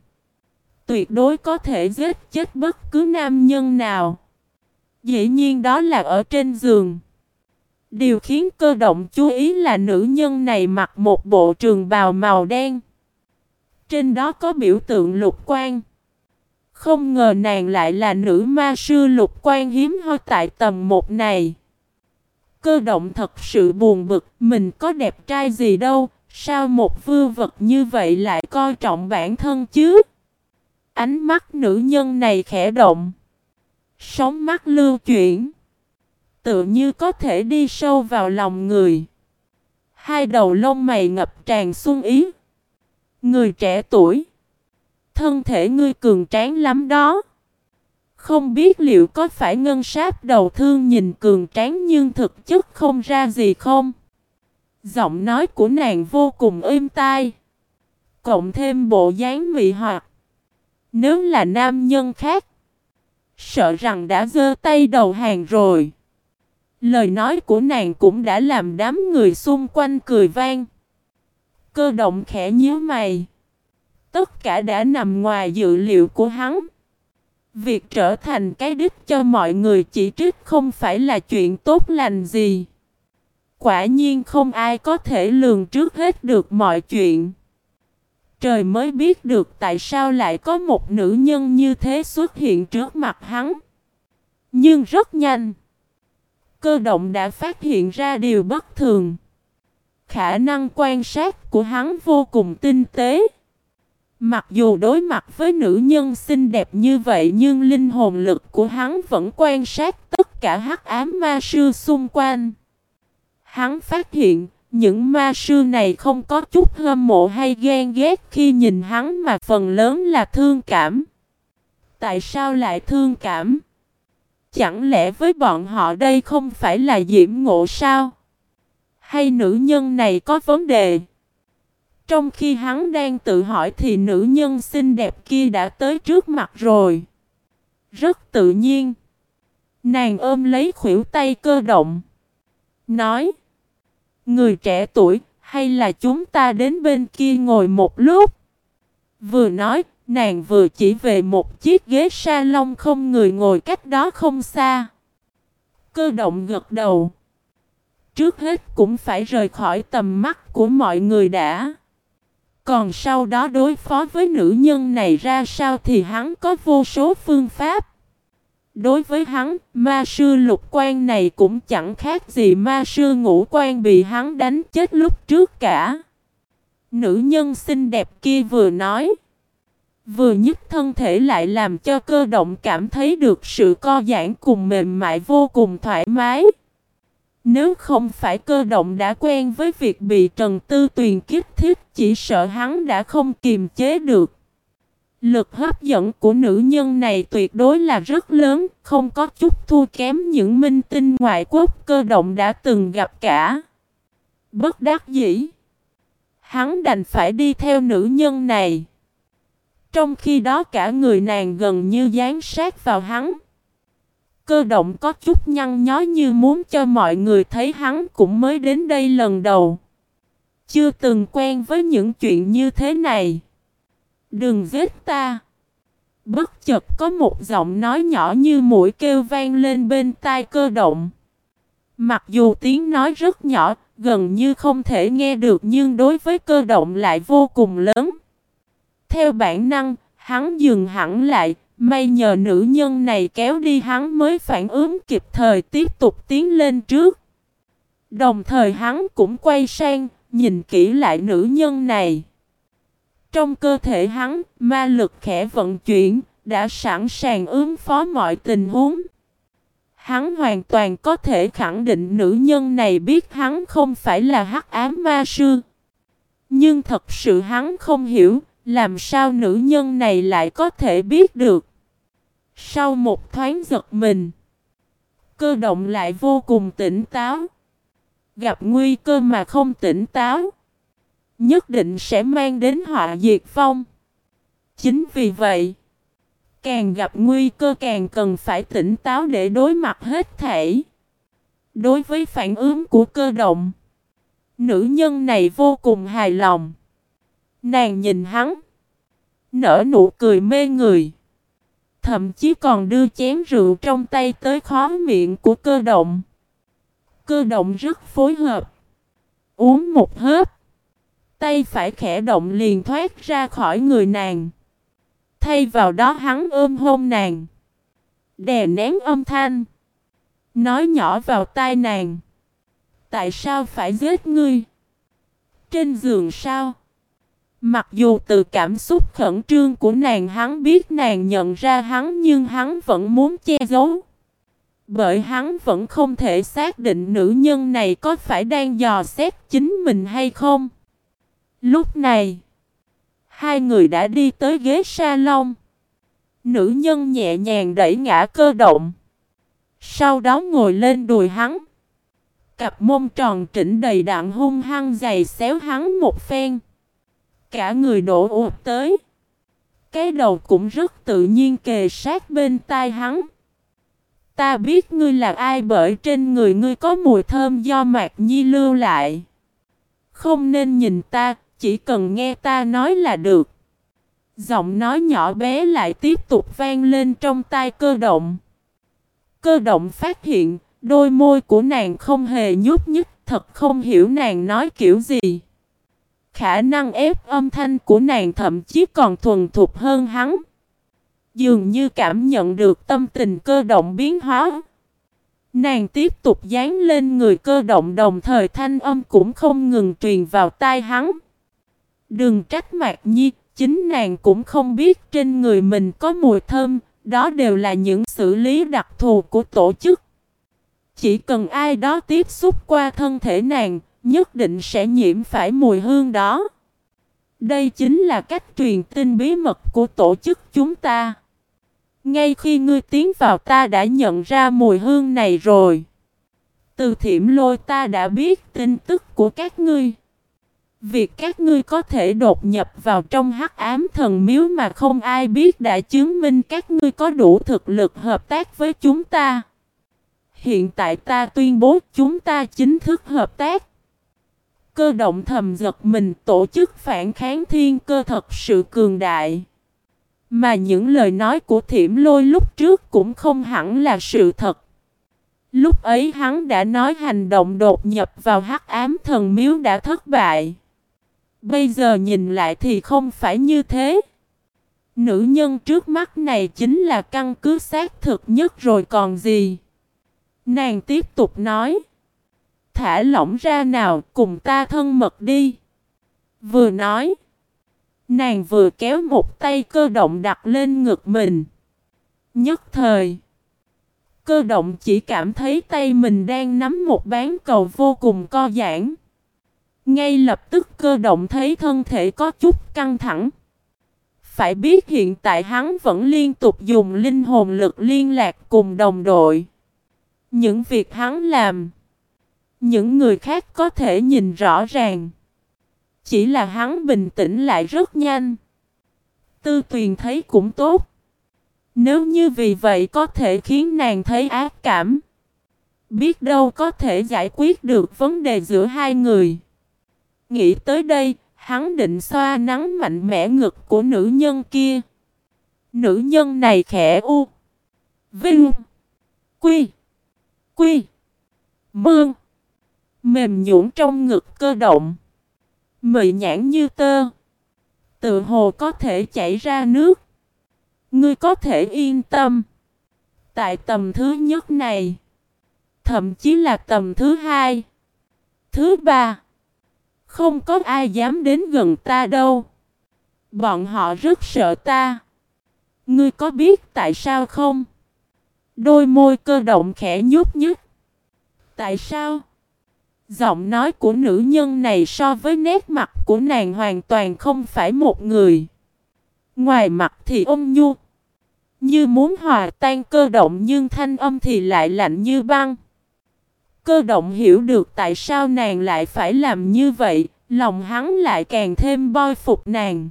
Tuyệt đối có thể giết chết bất cứ nam nhân nào. Dĩ nhiên đó là ở trên giường. Điều khiến cơ động chú ý là nữ nhân này mặc một bộ trường bào màu đen. Trên đó có biểu tượng lục quan. Không ngờ nàng lại là nữ ma sư lục quan hiếm hoi tại tầm một này. Cơ động thật sự buồn bực, mình có đẹp trai gì đâu, sao một vư vật như vậy lại coi trọng bản thân chứ? Ánh mắt nữ nhân này khẽ động. Sóng mắt lưu chuyển. Tự như có thể đi sâu vào lòng người. Hai đầu lông mày ngập tràn xuân ý. Người trẻ tuổi. Thân thể ngươi cường tráng lắm đó. Không biết liệu có phải ngân sáp đầu thương nhìn cường tráng nhưng thực chất không ra gì không? Giọng nói của nàng vô cùng êm tai. Cộng thêm bộ dáng mị hoặc. Nếu là nam nhân khác. Sợ rằng đã giơ tay đầu hàng rồi. Lời nói của nàng cũng đã làm đám người xung quanh cười vang. Cơ động khẽ nhíu mày. Tất cả đã nằm ngoài dự liệu của hắn. Việc trở thành cái đích cho mọi người chỉ trích không phải là chuyện tốt lành gì. Quả nhiên không ai có thể lường trước hết được mọi chuyện. Trời mới biết được tại sao lại có một nữ nhân như thế xuất hiện trước mặt hắn. Nhưng rất nhanh. Cơ động đã phát hiện ra điều bất thường. Khả năng quan sát của hắn vô cùng tinh tế. Mặc dù đối mặt với nữ nhân xinh đẹp như vậy nhưng linh hồn lực của hắn vẫn quan sát tất cả hắc ám ma sư xung quanh. Hắn phát hiện, những ma sư này không có chút hâm mộ hay ghen ghét khi nhìn hắn mà phần lớn là thương cảm. Tại sao lại thương cảm? Chẳng lẽ với bọn họ đây không phải là diễm ngộ sao? Hay nữ nhân này có vấn đề? Trong khi hắn đang tự hỏi thì nữ nhân xinh đẹp kia đã tới trước mặt rồi. Rất tự nhiên. Nàng ôm lấy khuỷu tay cơ động. Nói. Người trẻ tuổi, hay là chúng ta đến bên kia ngồi một lúc? Vừa nói, nàng vừa chỉ về một chiếc ghế salon không người ngồi cách đó không xa. Cơ động gật đầu. Trước hết cũng phải rời khỏi tầm mắt của mọi người đã. Còn sau đó đối phó với nữ nhân này ra sao thì hắn có vô số phương pháp. Đối với hắn, ma sư lục quan này cũng chẳng khác gì ma sư ngũ quan bị hắn đánh chết lúc trước cả. Nữ nhân xinh đẹp kia vừa nói. Vừa nhức thân thể lại làm cho cơ động cảm thấy được sự co giãn cùng mềm mại vô cùng thoải mái. Nếu không phải cơ động đã quen với việc bị Trần Tư Tuyền kích thiết chỉ sợ hắn đã không kiềm chế được. Lực hấp dẫn của nữ nhân này tuyệt đối là rất lớn, không có chút thua kém những minh tinh ngoại quốc cơ động đã từng gặp cả. Bất đắc dĩ. Hắn đành phải đi theo nữ nhân này. Trong khi đó cả người nàng gần như dán sát vào hắn. Cơ động có chút nhăn nhó như muốn cho mọi người thấy hắn cũng mới đến đây lần đầu. Chưa từng quen với những chuyện như thế này. Đừng giết ta. Bất chợt có một giọng nói nhỏ như mũi kêu vang lên bên tai cơ động. Mặc dù tiếng nói rất nhỏ, gần như không thể nghe được nhưng đối với cơ động lại vô cùng lớn. Theo bản năng, hắn dừng hẳn lại, may nhờ nữ nhân này kéo đi hắn mới phản ứng kịp thời tiếp tục tiến lên trước. Đồng thời hắn cũng quay sang, nhìn kỹ lại nữ nhân này. Trong cơ thể hắn, ma lực khẽ vận chuyển, đã sẵn sàng ứng phó mọi tình huống. Hắn hoàn toàn có thể khẳng định nữ nhân này biết hắn không phải là hắc ám ma sư. Nhưng thật sự hắn không hiểu, làm sao nữ nhân này lại có thể biết được. Sau một thoáng giật mình, cơ động lại vô cùng tỉnh táo. Gặp nguy cơ mà không tỉnh táo, nhất định sẽ mang đến họa diệt phong. Chính vì vậy, càng gặp nguy cơ càng cần phải tỉnh táo để đối mặt hết thể. Đối với phản ứng của cơ động, nữ nhân này vô cùng hài lòng. Nàng nhìn hắn, nở nụ cười mê người. Thậm chí còn đưa chén rượu trong tay tới khó miệng của cơ động. Cơ động rất phối hợp. Uống một hớp. Tay phải khẽ động liền thoát ra khỏi người nàng. Thay vào đó hắn ôm hôn nàng. Đè nén âm thanh. Nói nhỏ vào tai nàng. Tại sao phải giết ngươi? Trên giường sao? Mặc dù từ cảm xúc khẩn trương của nàng hắn biết nàng nhận ra hắn nhưng hắn vẫn muốn che giấu. Bởi hắn vẫn không thể xác định nữ nhân này có phải đang dò xét chính mình hay không. Lúc này, hai người đã đi tới ghế salon. Nữ nhân nhẹ nhàng đẩy ngã cơ động. Sau đó ngồi lên đùi hắn. Cặp mông tròn trĩnh đầy đạn hung hăng giày xéo hắn một phen cả người đổ ụt tới. Cái đầu cũng rất tự nhiên kề sát bên tai hắn. Ta biết ngươi là ai bởi trên người ngươi có mùi thơm do Mạc Nhi lưu lại. Không nên nhìn ta, chỉ cần nghe ta nói là được. Giọng nói nhỏ bé lại tiếp tục vang lên trong tai cơ động. Cơ động phát hiện, đôi môi của nàng không hề nhúc nhích, thật không hiểu nàng nói kiểu gì. Khả năng ép âm thanh của nàng thậm chí còn thuần thục hơn hắn. Dường như cảm nhận được tâm tình cơ động biến hóa. Nàng tiếp tục dán lên người cơ động đồng thời thanh âm cũng không ngừng truyền vào tai hắn. Đừng trách mạc nhi, chính nàng cũng không biết trên người mình có mùi thơm, đó đều là những xử lý đặc thù của tổ chức. Chỉ cần ai đó tiếp xúc qua thân thể nàng, nhất định sẽ nhiễm phải mùi hương đó. Đây chính là cách truyền tin bí mật của tổ chức chúng ta. Ngay khi ngươi tiến vào ta đã nhận ra mùi hương này rồi. Từ thiểm lôi ta đã biết tin tức của các ngươi. Việc các ngươi có thể đột nhập vào trong hắc ám thần miếu mà không ai biết đã chứng minh các ngươi có đủ thực lực hợp tác với chúng ta. Hiện tại ta tuyên bố chúng ta chính thức hợp tác. Cơ động thầm giật mình, tổ chức phản kháng thiên cơ thật sự cường đại. Mà những lời nói của thiểm lôi lúc trước cũng không hẳn là sự thật. Lúc ấy hắn đã nói hành động đột nhập vào hắc ám thần miếu đã thất bại. Bây giờ nhìn lại thì không phải như thế. Nữ nhân trước mắt này chính là căn cứ xác thực nhất rồi còn gì. Nàng tiếp tục nói. Thả lỏng ra nào cùng ta thân mật đi. Vừa nói. Nàng vừa kéo một tay cơ động đặt lên ngực mình. Nhất thời. Cơ động chỉ cảm thấy tay mình đang nắm một bán cầu vô cùng co giãn. Ngay lập tức cơ động thấy thân thể có chút căng thẳng. Phải biết hiện tại hắn vẫn liên tục dùng linh hồn lực liên lạc cùng đồng đội. Những việc hắn làm, những người khác có thể nhìn rõ ràng. Chỉ là hắn bình tĩnh lại rất nhanh. Tư tuyền thấy cũng tốt. Nếu như vì vậy có thể khiến nàng thấy ác cảm. Biết đâu có thể giải quyết được vấn đề giữa hai người. Nghĩ tới đây, hắn định xoa nắng mạnh mẽ ngực của nữ nhân kia. Nữ nhân này khẽ u. Vinh. Quy. Quy. Mương. Mềm nhũn trong ngực cơ động. Mị nhãn như tơ. Tự hồ có thể chảy ra nước. Ngươi có thể yên tâm. Tại tầm thứ nhất này. Thậm chí là tầm thứ hai. Thứ ba. Không có ai dám đến gần ta đâu. Bọn họ rất sợ ta. Ngươi có biết tại sao không? Đôi môi cơ động khẽ nhúc nhích. Tại sao? Giọng nói của nữ nhân này so với nét mặt của nàng hoàn toàn không phải một người. Ngoài mặt thì ôm nhu. Như muốn hòa tan cơ động nhưng thanh âm thì lại lạnh như băng. Cơ động hiểu được tại sao nàng lại phải làm như vậy, lòng hắn lại càng thêm boi phục nàng.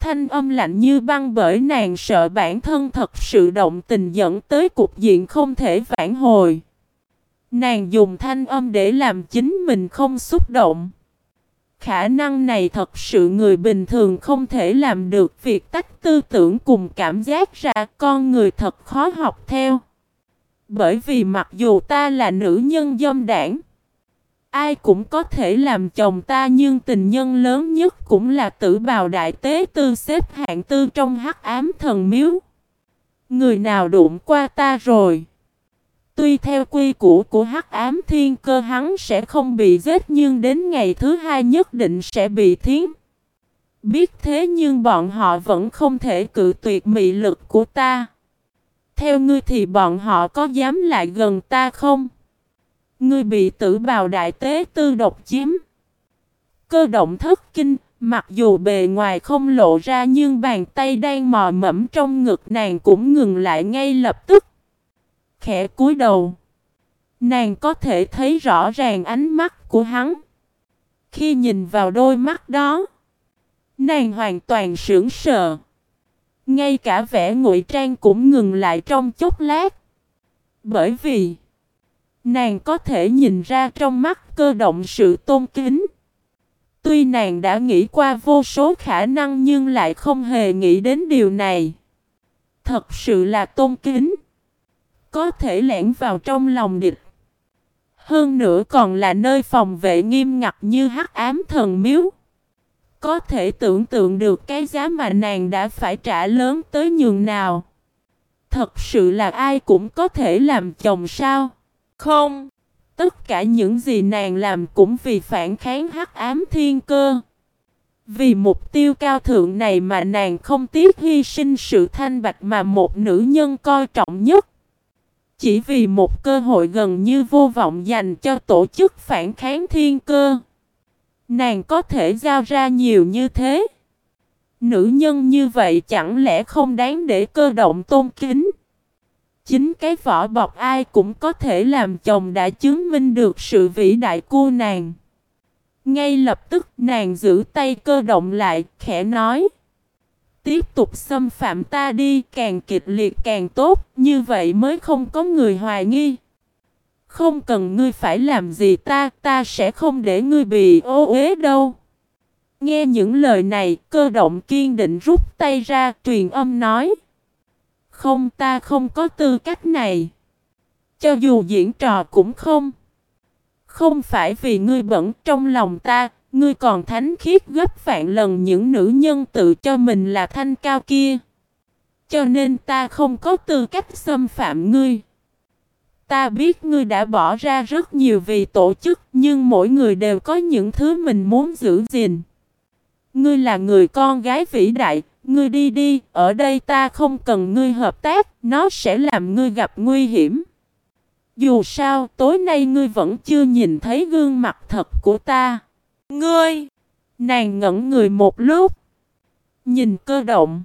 Thanh âm lạnh như băng bởi nàng sợ bản thân thật sự động tình dẫn tới cục diện không thể vãn hồi. Nàng dùng thanh âm để làm chính mình không xúc động. Khả năng này thật sự người bình thường không thể làm được việc tách tư tưởng cùng cảm giác ra con người thật khó học theo. Bởi vì mặc dù ta là nữ nhân dâm đảng, ai cũng có thể làm chồng ta nhưng tình nhân lớn nhất cũng là tử bào đại tế tư xếp hạng tư trong hắc ám thần miếu. Người nào đụng qua ta rồi? Tuy theo quy củ của hắc ám thiên cơ hắn sẽ không bị giết nhưng đến ngày thứ hai nhất định sẽ bị thiến. Biết thế nhưng bọn họ vẫn không thể cự tuyệt mị lực của ta. Theo ngươi thì bọn họ có dám lại gần ta không? Ngươi bị tử bào đại tế tư độc chiếm. Cơ động thất kinh, mặc dù bề ngoài không lộ ra nhưng bàn tay đang mò mẫm trong ngực nàng cũng ngừng lại ngay lập tức. Khẽ cúi đầu. Nàng có thể thấy rõ ràng ánh mắt của hắn. Khi nhìn vào đôi mắt đó, nàng hoàn toàn sững sờ. Ngay cả vẻ ngụy trang cũng ngừng lại trong chốc lát. Bởi vì nàng có thể nhìn ra trong mắt cơ động sự tôn kính. Tuy nàng đã nghĩ qua vô số khả năng nhưng lại không hề nghĩ đến điều này. Thật sự là tôn kính. Có thể lẻn vào trong lòng địch. Hơn nữa còn là nơi phòng vệ nghiêm ngặt như hắc ám thần miếu. Có thể tưởng tượng được cái giá mà nàng đã phải trả lớn tới nhường nào. Thật sự là ai cũng có thể làm chồng sao? Không. Tất cả những gì nàng làm cũng vì phản kháng hắc ám thiên cơ. Vì mục tiêu cao thượng này mà nàng không tiếc hy sinh sự thanh bạch mà một nữ nhân coi trọng nhất. Chỉ vì một cơ hội gần như vô vọng dành cho tổ chức phản kháng thiên cơ. Nàng có thể giao ra nhiều như thế. Nữ nhân như vậy chẳng lẽ không đáng để cơ động tôn kính. Chính cái vỏ bọc ai cũng có thể làm chồng đã chứng minh được sự vĩ đại của nàng. Ngay lập tức nàng giữ tay cơ động lại, khẽ nói. Tiếp tục xâm phạm ta đi, càng kịch liệt càng tốt, như vậy mới không có người hoài nghi. Không cần ngươi phải làm gì ta, ta sẽ không để ngươi bị ô uế đâu. Nghe những lời này, cơ động kiên định rút tay ra, truyền âm nói. Không ta không có tư cách này. Cho dù diễn trò cũng không. Không phải vì ngươi bẩn trong lòng ta, ngươi còn thánh khiết gấp vạn lần những nữ nhân tự cho mình là thanh cao kia. Cho nên ta không có tư cách xâm phạm ngươi. Ta biết ngươi đã bỏ ra rất nhiều vì tổ chức, nhưng mỗi người đều có những thứ mình muốn giữ gìn. Ngươi là người con gái vĩ đại, ngươi đi đi, ở đây ta không cần ngươi hợp tác, nó sẽ làm ngươi gặp nguy hiểm. Dù sao, tối nay ngươi vẫn chưa nhìn thấy gương mặt thật của ta. Ngươi! Nàng ngẩn người một lúc. Nhìn cơ động.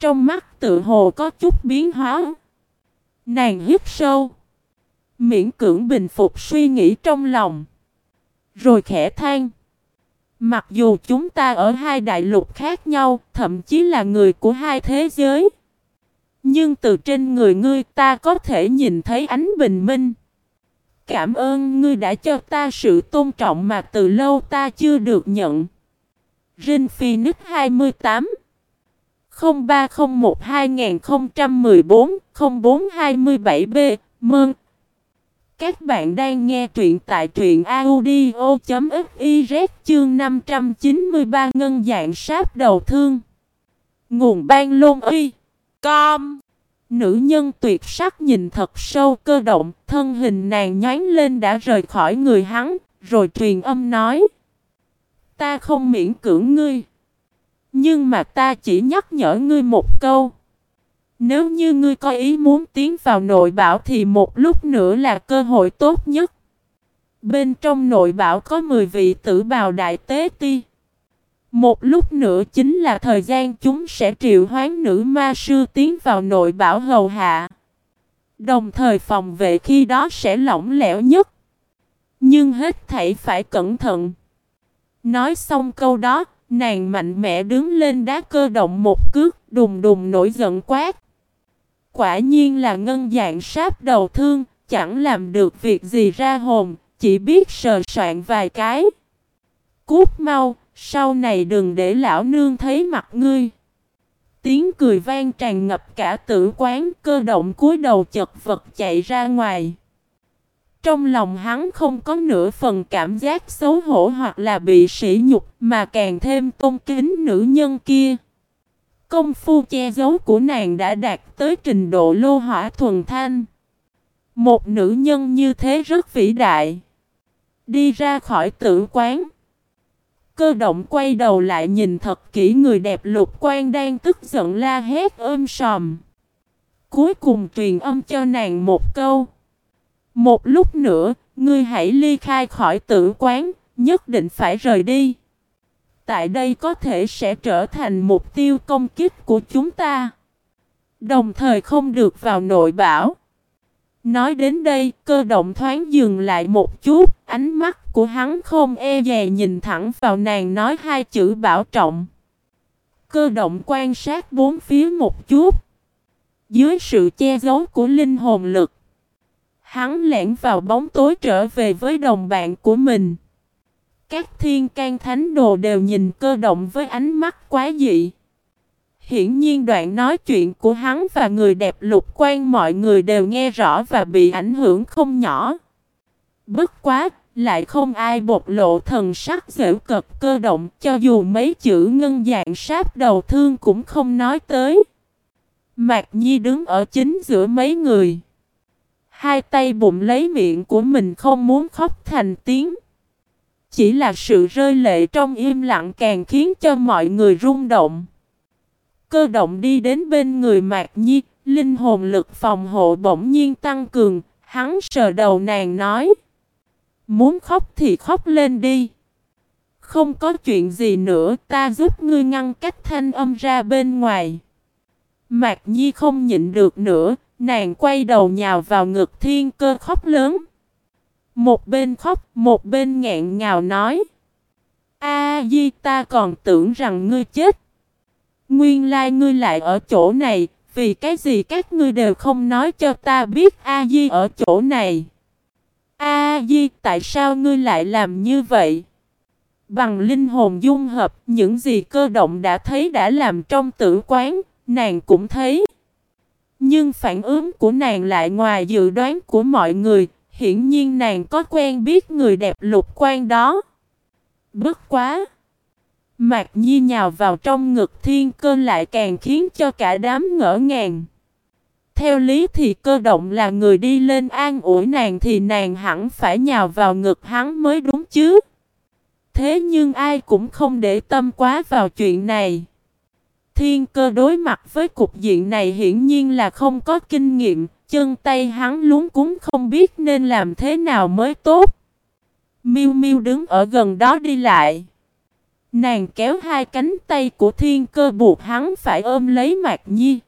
Trong mắt tự hồ có chút biến hóa. Nàng hít sâu. Miễn cưỡng bình phục suy nghĩ trong lòng. Rồi khẽ than. Mặc dù chúng ta ở hai đại lục khác nhau, thậm chí là người của hai thế giới. Nhưng từ trên người ngươi ta có thể nhìn thấy ánh bình minh. Cảm ơn ngươi đã cho ta sự tôn trọng mà từ lâu ta chưa được nhận. Rin Phoenix 28 0301 2014 0427B Mơn. Các bạn đang nghe truyện tại truyện audio.fiz chương 593 ngân dạng sáp đầu thương. Nguồn ban lôn uy Com. Nữ nhân tuyệt sắc nhìn thật sâu cơ động, thân hình nàng nhánh lên đã rời khỏi người hắn, rồi truyền âm nói. Ta không miễn cưỡng ngươi. Nhưng mà ta chỉ nhắc nhở ngươi một câu. Nếu như ngươi có ý muốn tiến vào nội bảo thì một lúc nữa là cơ hội tốt nhất. Bên trong nội bảo có 10 vị tử bào đại tế ti. Một lúc nữa chính là thời gian chúng sẽ triệu hoán nữ ma sư tiến vào nội bảo hầu hạ. Đồng thời phòng vệ khi đó sẽ lỏng lẻo nhất. Nhưng hết thảy phải cẩn thận. Nói xong câu đó, nàng mạnh mẽ đứng lên đá cơ động một cước, đùng đùng nổi giận quát. Quả nhiên là ngân dạng sáp đầu thương, chẳng làm được việc gì ra hồn, chỉ biết sờ soạn vài cái. Cút mau, sau này đừng để lão nương thấy mặt ngươi. Tiếng cười vang tràn ngập cả tử quán, cơ động cúi đầu chật vật chạy ra ngoài. Trong lòng hắn không có nửa phần cảm giác xấu hổ hoặc là bị sỉ nhục, mà càng thêm tôn kính nữ nhân kia. Công phu che giấu của nàng đã đạt tới trình độ lô hỏa thuần thanh. Một nữ nhân như thế rất vĩ đại. Đi ra khỏi tử quán. Cơ động quay đầu lại nhìn thật kỹ người đẹp lục quan đang tức giận la hét ôm sòm. Cuối cùng truyền âm cho nàng một câu. Một lúc nữa, ngươi hãy ly khai khỏi tử quán, nhất định phải rời đi. Tại đây có thể sẽ trở thành mục tiêu công kích của chúng ta. Đồng thời không được vào nội bảo. Nói đến đây, cơ động thoáng dừng lại một chút, ánh mắt của hắn không e dè nhìn thẳng vào nàng nói hai chữ bảo trọng. Cơ động quan sát bốn phía một chút. Dưới sự che giấu của linh hồn lực, hắn lẻn vào bóng tối trở về với đồng bạn của mình. Các thiên can thánh đồ đều nhìn cơ động với ánh mắt quá dị. Hiển nhiên đoạn nói chuyện của hắn và người đẹp lục quan mọi người đều nghe rõ và bị ảnh hưởng không nhỏ. Bất quá, lại không ai bộc lộ thần sắc dễu cật cơ động cho dù mấy chữ ngân dạng sáp đầu thương cũng không nói tới. Mạc Nhi đứng ở chính giữa mấy người. Hai tay bụng lấy miệng của mình không muốn khóc thành tiếng. Chỉ là sự rơi lệ trong im lặng càng khiến cho mọi người rung động. Cơ động đi đến bên người Mạc Nhi, linh hồn lực phòng hộ bỗng nhiên tăng cường, hắn sờ đầu nàng nói. Muốn khóc thì khóc lên đi. Không có chuyện gì nữa, ta giúp ngươi ngăn cách thanh âm ra bên ngoài. Mạc Nhi không nhịn được nữa, nàng quay đầu nhào vào ngực thiên cơ khóc lớn. Một bên khóc, một bên nghẹn ngào nói. A Di ta còn tưởng rằng ngươi chết. Nguyên lai ngươi lại ở chỗ này, vì cái gì các ngươi đều không nói cho ta biết A Di ở chỗ này. A Di, tại sao ngươi lại làm như vậy? Bằng linh hồn dung hợp, những gì cơ động đã thấy đã làm trong tử quán, nàng cũng thấy. Nhưng phản ứng của nàng lại ngoài dự đoán của mọi người, hiển nhiên nàng có quen biết người đẹp lục quan đó. Bất quá! Mạc Nhi nhào vào trong ngực thiên cơ lại càng khiến cho cả đám ngỡ ngàng. Theo lý thì cơ động là người đi lên an ủi nàng thì nàng hẳn phải nhào vào ngực hắn mới đúng chứ. Thế nhưng ai cũng không để tâm quá vào chuyện này. Thiên cơ đối mặt với cục diện này hiển nhiên là không có kinh nghiệm, chân tay hắn luống cúng không biết nên làm thế nào mới tốt. Miu Miu đứng ở gần đó đi lại. Nàng kéo hai cánh tay của thiên cơ buộc hắn phải ôm lấy Mạc Nhi.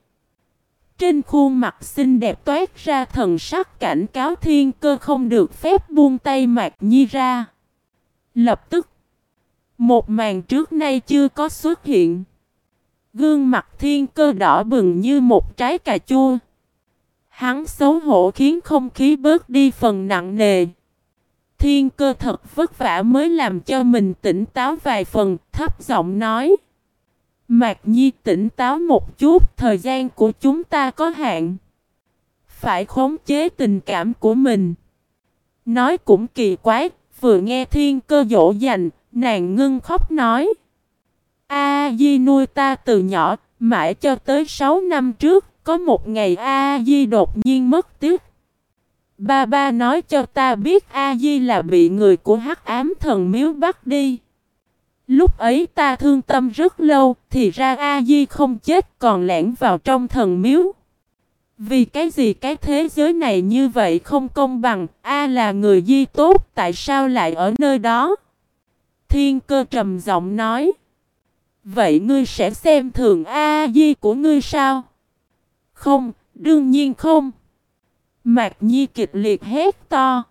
Trên khuôn mặt xinh đẹp toát ra thần sắc cảnh cáo thiên cơ không được phép buông tay Mạc Nhi ra. Lập tức, một màn trước nay chưa có xuất hiện. Gương mặt thiên cơ đỏ bừng như một trái cà chua. Hắn xấu hổ khiến không khí bớt đi phần nặng nề. Thiên cơ thật vất vả mới làm cho mình tỉnh táo vài phần, thấp giọng nói. Mạc Nhi tỉnh táo một chút, thời gian của chúng ta có hạn. Phải khống chế tình cảm của mình. Nói cũng kỳ quái, vừa nghe thiên cơ dỗ dành, nàng ngưng khóc nói. A Di nuôi ta từ nhỏ, mãi cho tới 6 năm trước, có một ngày A Di đột nhiên mất tiếc. Ba ba nói cho ta biết A Di là bị người của hắc ám thần miếu bắt đi. Lúc ấy ta thương tâm rất lâu, thì ra A Di không chết còn lẻn vào trong thần miếu. Vì cái gì cái thế giới này như vậy không công bằng, A là người Di tốt, tại sao lại ở nơi đó? Thiên cơ trầm giọng nói. Vậy ngươi sẽ xem thường A Di của ngươi sao? Không, đương nhiên không. Mạc Nhi kịch liệt hét to.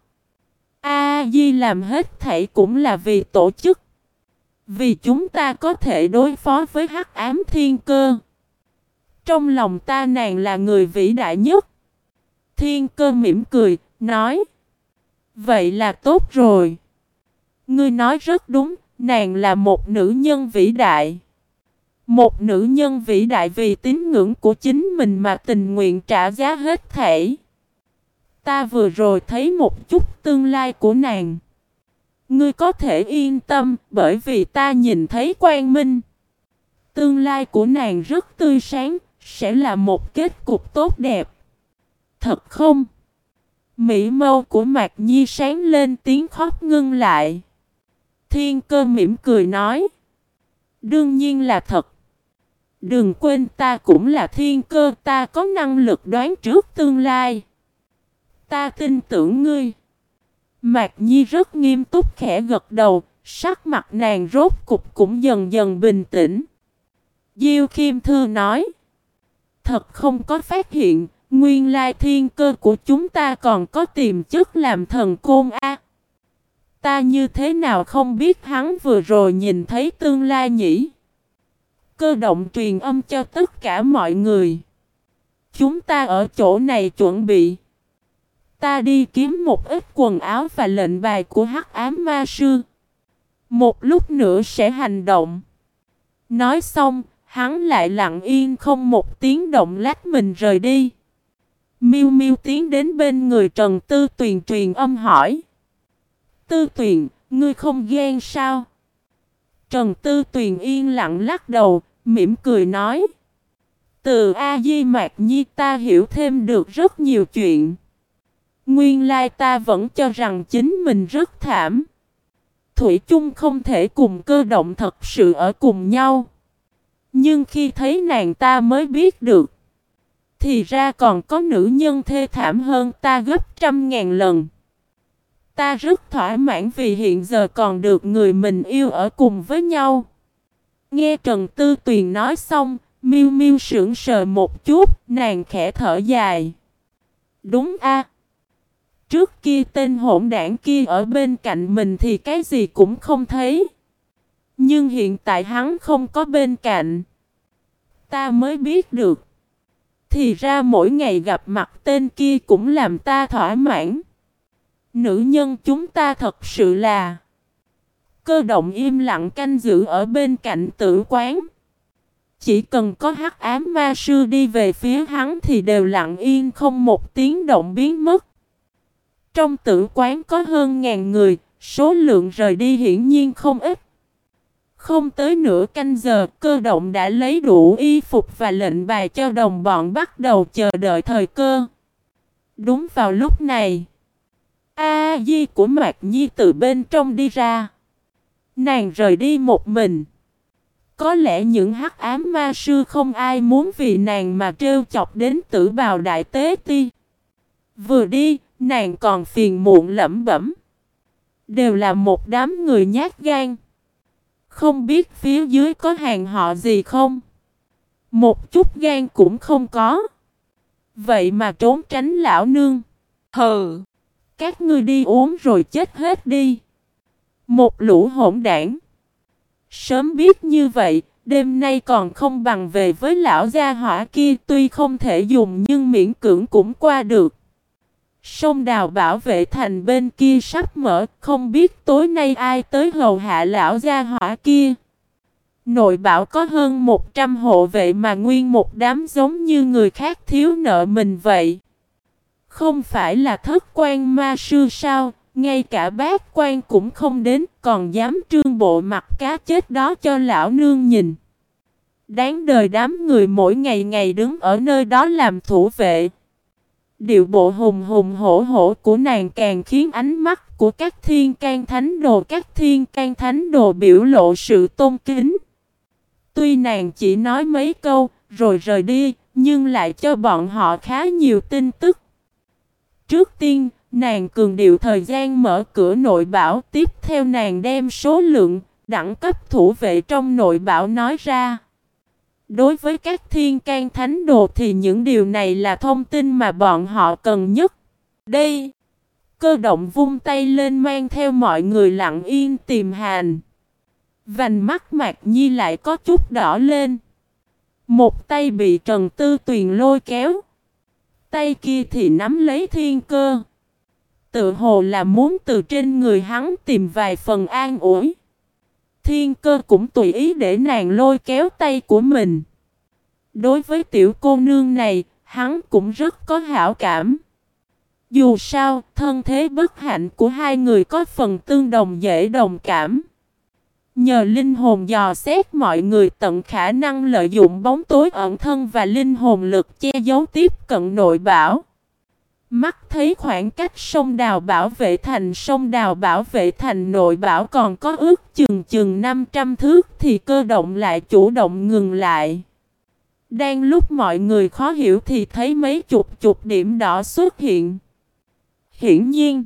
A Di làm hết thảy cũng là vì tổ chức. Vì chúng ta có thể đối phó với hắc ám thiên cơ. Trong lòng ta nàng là người vĩ đại nhất. Thiên cơ mỉm cười, nói. Vậy là tốt rồi. Ngươi nói rất đúng, nàng là một nữ nhân vĩ đại. Một nữ nhân vĩ đại vì tín ngưỡng của chính mình mà tình nguyện trả giá hết thảy. Ta vừa rồi thấy một chút tương lai của nàng. Ngươi có thể yên tâm bởi vì ta nhìn thấy quang minh. Tương lai của nàng rất tươi sáng, sẽ là một kết cục tốt đẹp. Thật không? Mỹ mâu của Mạc Nhi sáng lên tiếng khóc ngưng lại. Thiên cơ mỉm cười nói. Đương nhiên là thật. Đừng quên ta cũng là thiên cơ, ta có năng lực đoán trước tương lai. Ta tin tưởng ngươi. Mạc Nhi rất nghiêm túc khẽ gật đầu, sắc mặt nàng rốt cục cũng dần dần bình tĩnh. Diêu Khiêm Thư nói, thật không có phát hiện, nguyên lai thiên cơ của chúng ta còn có tiềm chất làm thần côn A. Ta như thế nào không biết hắn vừa rồi nhìn thấy tương lai nhỉ? Cơ động truyền âm cho tất cả mọi người. Chúng ta ở chỗ này chuẩn bị. Ta đi kiếm một ít quần áo và lệnh bài của hắc ám ma sư. Một lúc nữa sẽ hành động. Nói xong, hắn lại lặng yên không một tiếng động lách mình rời đi. Miu Miu tiến đến bên người Trần Tư Tuyền truyền âm hỏi. Tư Tuyền, ngươi không ghen sao? Trần Tư Tuyền yên lặng lắc đầu, mỉm cười nói. Từ A-di Mạc Nhi ta hiểu thêm được rất nhiều chuyện. Nguyên lai ta vẫn cho rằng chính mình rất thảm. Thủy chung không thể cùng cơ động thật sự ở cùng nhau. Nhưng khi thấy nàng ta mới biết được. Thì ra còn có nữ nhân thê thảm hơn ta gấp trăm ngàn lần. Ta rất thỏa mãn vì hiện giờ còn được người mình yêu ở cùng với nhau. Nghe Trần Tư Tuyền nói xong, miu miu sững sờ một chút, nàng khẽ thở dài. Đúng a. Trước kia tên hỗn đảng kia ở bên cạnh mình thì cái gì cũng không thấy. Nhưng hiện tại hắn không có bên cạnh. Ta mới biết được. Thì ra mỗi ngày gặp mặt tên kia cũng làm ta thỏa mãn. Nữ nhân chúng ta thật sự là Cơ động im lặng canh giữ ở bên cạnh tử quán Chỉ cần có hắc ám ma sư đi về phía hắn thì đều lặng yên không một tiếng động biến mất trong tử quán có hơn ngàn người Số lượng rời đi hiển nhiên không ít Không tới nửa canh giờ cơ động đã lấy đủ y phục và lệnh bài cho đồng bọn bắt đầu chờ đợi thời cơ Đúng vào lúc này A Di của Mạc Nhi từ bên trong đi ra. Nàng rời đi một mình. Có lẽ những hắc ám ma sư không ai muốn vì nàng mà trêu chọc đến tử bào đại tế ti. Vừa đi, nàng còn phiền muộn lẩm bẩm. Đều là một đám người nhát gan. Không biết phía dưới có hàng họ gì không? Một chút gan cũng không có. Vậy mà trốn tránh lão nương. Hừ. Các ngươi đi uống rồi chết hết đi. Một lũ hỗn đảng. Sớm biết như vậy, đêm nay còn không bằng về với lão gia hỏa kia tuy không thể dùng nhưng miễn cưỡng cũng qua được. Sông đào bảo vệ thành bên kia sắp mở, không biết tối nay ai tới hầu hạ lão gia hỏa kia. Nội bảo có hơn 100 hộ vệ mà nguyên một đám giống như người khác thiếu nợ mình vậy. Không phải là thất quan ma sư sao, ngay cả bác quan cũng không đến, còn dám trương bộ mặt cá chết đó cho lão nương nhìn. Đáng đời đám người mỗi ngày ngày đứng ở nơi đó làm thủ vệ. Điệu bộ hùng hùng hổ hổ của nàng càng khiến ánh mắt của các thiên can thánh đồ các thiên can thánh đồ biểu lộ sự tôn kính. Tuy nàng chỉ nói mấy câu rồi rời đi, nhưng lại cho bọn họ khá nhiều tin tức. Trước tiên, nàng cường điệu thời gian mở cửa nội bảo, tiếp theo nàng đem số lượng, đẳng cấp thủ vệ trong nội bảo nói ra. Đối với các thiên can thánh đồ thì những điều này là thông tin mà bọn họ cần nhất. Đây, cơ động vung tay lên mang theo mọi người lặng yên tìm hành. Vành mắt Mạc Nhi lại có chút đỏ lên. Một tay bị Trần Tư Tuyền lôi kéo. Tay kia thì nắm lấy thiên cơ. Tự hồ là muốn từ trên người hắn tìm vài phần an ủi. Thiên cơ cũng tùy ý để nàng lôi kéo tay của mình. Đối với tiểu cô nương này, hắn cũng rất có hảo cảm. Dù sao, thân thế bất hạnh của hai người có phần tương đồng dễ đồng cảm. Nhờ linh hồn dò xét mọi người tận khả năng lợi dụng bóng tối ẩn thân và linh hồn lực che giấu tiếp cận nội bảo. Mắt thấy khoảng cách sông đào bảo vệ thành sông đào bảo vệ thành nội bảo còn có ước chừng chừng 500 thước thì cơ động lại chủ động ngừng lại. Đang lúc mọi người khó hiểu thì thấy mấy chục chục điểm đỏ xuất hiện. Hiển nhiên,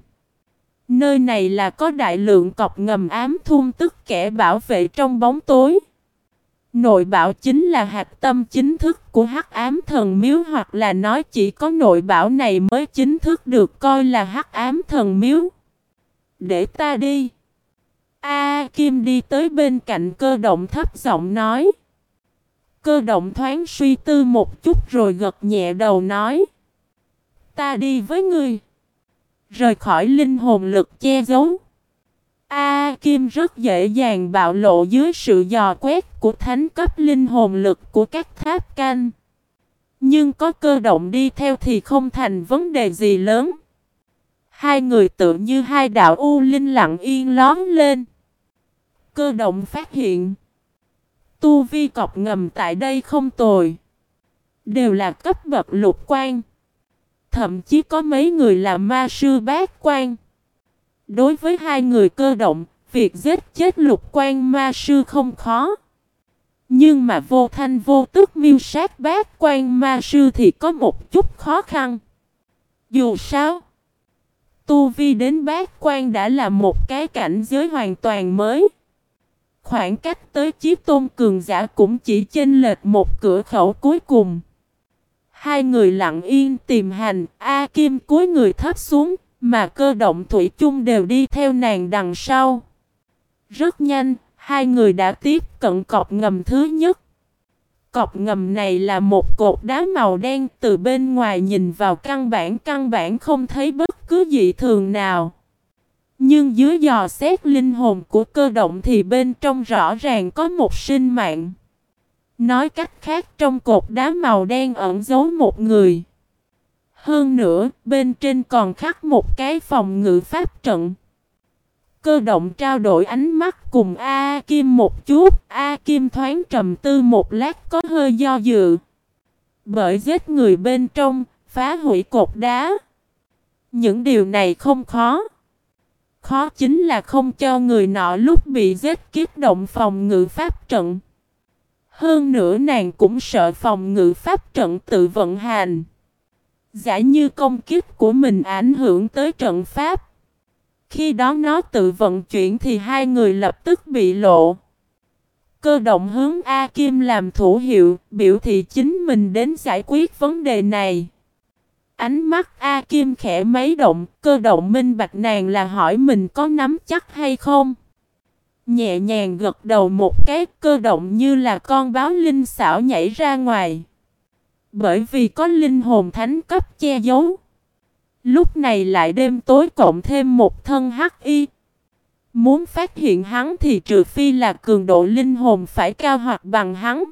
nơi này là có đại lượng cọc ngầm ám thun tức kẻ bảo vệ trong bóng tối. Nội bảo chính là hạt tâm chính thức của hắc ám thần miếu hoặc là nói chỉ có nội bảo này mới chính thức được coi là hắc ám thần miếu. Để ta đi. A Kim đi tới bên cạnh cơ động thấp giọng nói. Cơ động thoáng suy tư một chút rồi gật nhẹ đầu nói. Ta đi với ngươi. Rời khỏi linh hồn lực che giấu. A Kim rất dễ dàng bạo lộ dưới sự dò quét của thánh cấp linh hồn lực của các tháp canh. Nhưng có cơ động đi theo thì không thành vấn đề gì lớn. Hai người tự như hai đạo u linh lặng yên lón lên. Cơ động phát hiện. Tu vi cọc ngầm tại đây không tồi. Đều là cấp bậc lục quan. Thậm chí có mấy người là ma sư bát quan. Đối với hai người cơ động, việc giết chết lục quan ma sư không khó. Nhưng mà vô thanh vô tức miêu sát bát quan ma sư thì có một chút khó khăn. Dù sao, tu vi đến bát quan đã là một cái cảnh giới hoàn toàn mới. Khoảng cách tới chiếc tôn cường giả cũng chỉ chênh lệch một cửa khẩu cuối cùng. Hai người lặng yên tìm hành, A Kim cúi người thấp xuống, mà cơ động thủy chung đều đi theo nàng đằng sau. Rất nhanh, hai người đã tiếp cận cọc ngầm thứ nhất. Cọc ngầm này là một cột đá màu đen từ bên ngoài nhìn vào căn bản căn bản không thấy bất cứ dị thường nào. Nhưng dưới dò xét linh hồn của cơ động thì bên trong rõ ràng có một sinh mạng. Nói cách khác trong cột đá màu đen ẩn giấu một người. Hơn nữa, bên trên còn khắc một cái phòng ngự pháp trận. Cơ động trao đổi ánh mắt cùng A, Kim một chút, A Kim thoáng trầm tư một lát có hơi do dự. Bởi giết người bên trong, phá hủy cột đá. Những điều này không khó. Khó chính là không cho người nọ lúc bị giết kiếp động phòng ngự pháp trận. Hơn nữa nàng cũng sợ phòng ngự pháp trận tự vận hành. Giả như công kiếp của mình ảnh hưởng tới trận pháp. Khi đó nó tự vận chuyển thì hai người lập tức bị lộ. Cơ động hướng A Kim làm thủ hiệu, biểu thị chính mình đến giải quyết vấn đề này. Ánh mắt A Kim khẽ mấy động, cơ động minh bạch nàng là hỏi mình có nắm chắc hay không. Nhẹ nhàng gật đầu một cái cơ động như là con báo linh xảo nhảy ra ngoài. Bởi vì có linh hồn thánh cấp che giấu. Lúc này lại đêm tối cộng thêm một thân hắc y. Muốn phát hiện hắn thì trừ phi là cường độ linh hồn phải cao hoặc bằng hắn.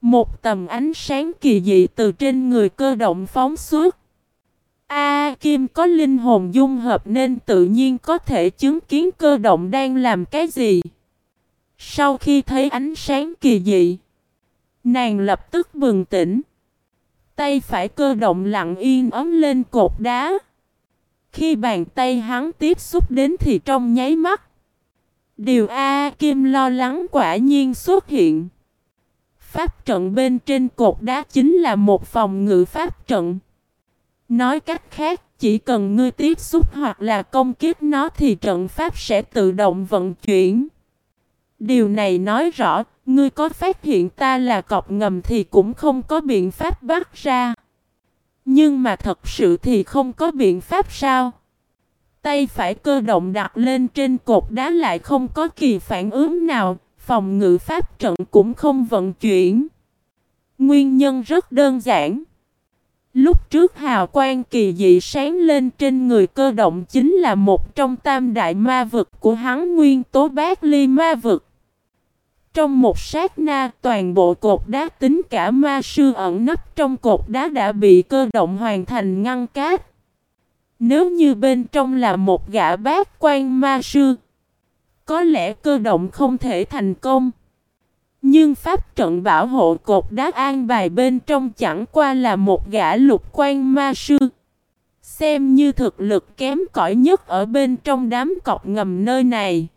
Một tầm ánh sáng kỳ dị từ trên người cơ động phóng suốt. A Kim có linh hồn dung hợp nên tự nhiên có thể chứng kiến cơ động đang làm cái gì. Sau khi thấy ánh sáng kỳ dị, nàng lập tức bừng tỉnh. Tay phải cơ động lặng yên ấm lên cột đá. Khi bàn tay hắn tiếp xúc đến thì trong nháy mắt. Điều A Kim lo lắng quả nhiên xuất hiện. Pháp trận bên trên cột đá chính là một phòng ngự pháp trận. Nói cách khác, chỉ cần ngươi tiếp xúc hoặc là công kích nó thì trận pháp sẽ tự động vận chuyển. Điều này nói rõ, ngươi có phát hiện ta là cọc ngầm thì cũng không có biện pháp bắt ra. Nhưng mà thật sự thì không có biện pháp sao? Tay phải cơ động đặt lên trên cột đá lại không có kỳ phản ứng nào, phòng ngự pháp trận cũng không vận chuyển. Nguyên nhân rất đơn giản. Lúc trước hào quang kỳ dị sáng lên trên người cơ động chính là một trong tam đại ma vực của hắn nguyên tố bát ly ma vực. Trong một sát na toàn bộ cột đá tính cả ma sư ẩn nấp trong cột đá đã bị cơ động hoàn thành ngăn cát. Nếu như bên trong là một gã bát quan ma sư, có lẽ cơ động không thể thành công. Nhưng pháp trận bảo hộ cột đá an bài bên trong chẳng qua là một gã lục quan ma sư. Xem như thực lực kém cỏi nhất ở bên trong đám cọc ngầm nơi này.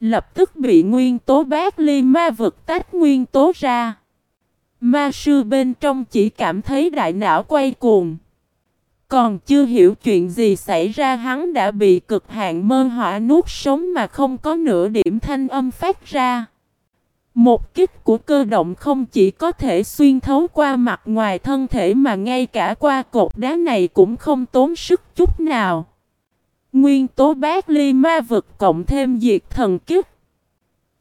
Lập tức bị nguyên tố bát ly ma vực tách nguyên tố ra. Ma sư bên trong chỉ cảm thấy đại não quay cuồng. Còn chưa hiểu chuyện gì xảy ra hắn đã bị cực hạn mơ hỏa nuốt sống mà không có nửa điểm thanh âm phát ra. Một kích của cơ động không chỉ có thể xuyên thấu qua mặt ngoài thân thể mà ngay cả qua cột đá này cũng không tốn sức chút nào. Nguyên tố bát ly ma vực cộng thêm diệt thần kiếp.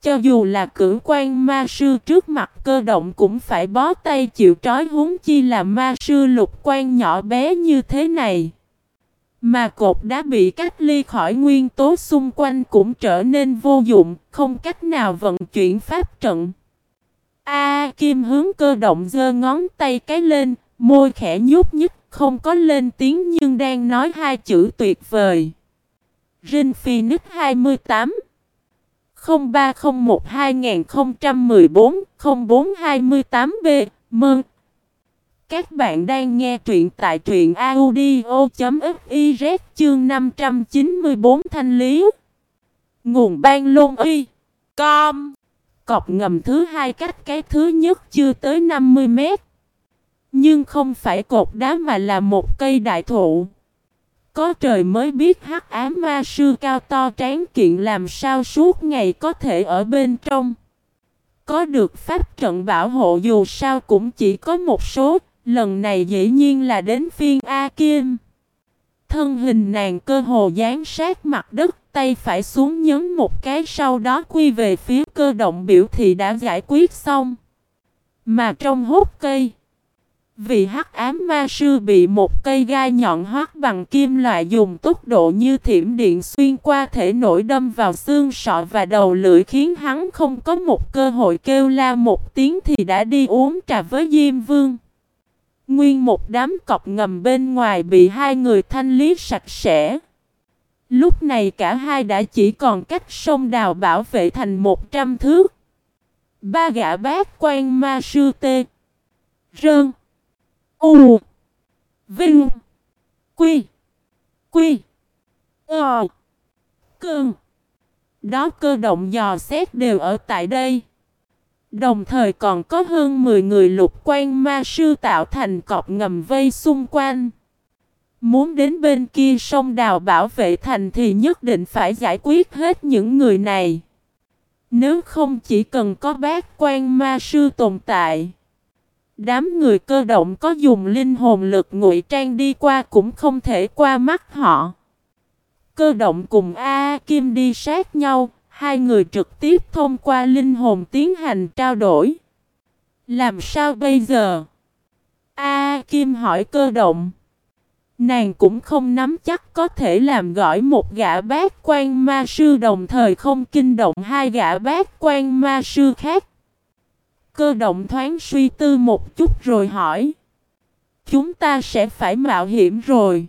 Cho dù là cử quan ma sư trước mặt cơ động cũng phải bó tay chịu trói huống chi là ma sư lục quan nhỏ bé như thế này. Mà cột đá bị cách ly khỏi nguyên tố xung quanh cũng trở nên vô dụng, không cách nào vận chuyển pháp trận. A Kim hướng cơ động giơ ngón tay cái lên, môi khẽ nhúc nhích, không có lên tiếng nhưng đang nói hai chữ tuyệt vời. Rin Phoenix 28 0301 2014 0428B Mừng! các bạn đang nghe truyện tại truyện audio.fiz chương 594 thanh lý. Nguồn ban lôn y. Com. Cọc ngầm thứ hai cách cái thứ nhất chưa tới 50 mét. Nhưng không phải cột đá mà là một cây đại thụ. Có trời mới biết hắc ám ma sư cao to tráng kiện làm sao suốt ngày có thể ở bên trong. Có được pháp trận bảo hộ dù sao cũng chỉ có một số Lần này dĩ nhiên là đến phiên A Kim. Thân hình nàng cơ hồ dán sát mặt đất, tay phải xuống nhấn một cái sau đó quy về phía cơ động biểu thị đã giải quyết xong. Mà trong hốt cây, vì hắc ám ma sư bị một cây gai nhọn hoắt bằng kim loại dùng tốc độ như thiểm điện xuyên qua thể nổi đâm vào xương sọ và đầu lưỡi khiến hắn không có một cơ hội kêu la một tiếng thì đã đi uống trà với Diêm Vương. Nguyên một đám cọc ngầm bên ngoài bị hai người thanh lý sạch sẽ. Lúc này cả hai đã chỉ còn cách sông đào bảo vệ thành một trăm thước. Ba gã bác quan ma sư tê. Rơn. U. Vinh. Quy. Quy. Ờ. cương Đó, cơ động dò xét đều ở tại đây. Đồng thời còn có hơn 10 người lục quan ma sư tạo thành cọp ngầm vây xung quanh. Muốn đến bên kia sông đào bảo vệ thành thì nhất định phải giải quyết hết những người này. Nếu không chỉ cần có bát quan ma sư tồn tại. Đám người cơ động có dùng linh hồn lực ngụy trang đi qua cũng không thể qua mắt họ. Cơ động cùng A, Kim đi sát nhau, hai người trực tiếp thông qua linh hồn tiến hành trao đổi. Làm sao bây giờ? A Kim hỏi cơ động. Nàng cũng không nắm chắc có thể làm gọi một gã bác quan ma sư đồng thời không kinh động hai gã bác quan ma sư khác. Cơ động thoáng suy tư một chút rồi hỏi. Chúng ta sẽ phải mạo hiểm rồi.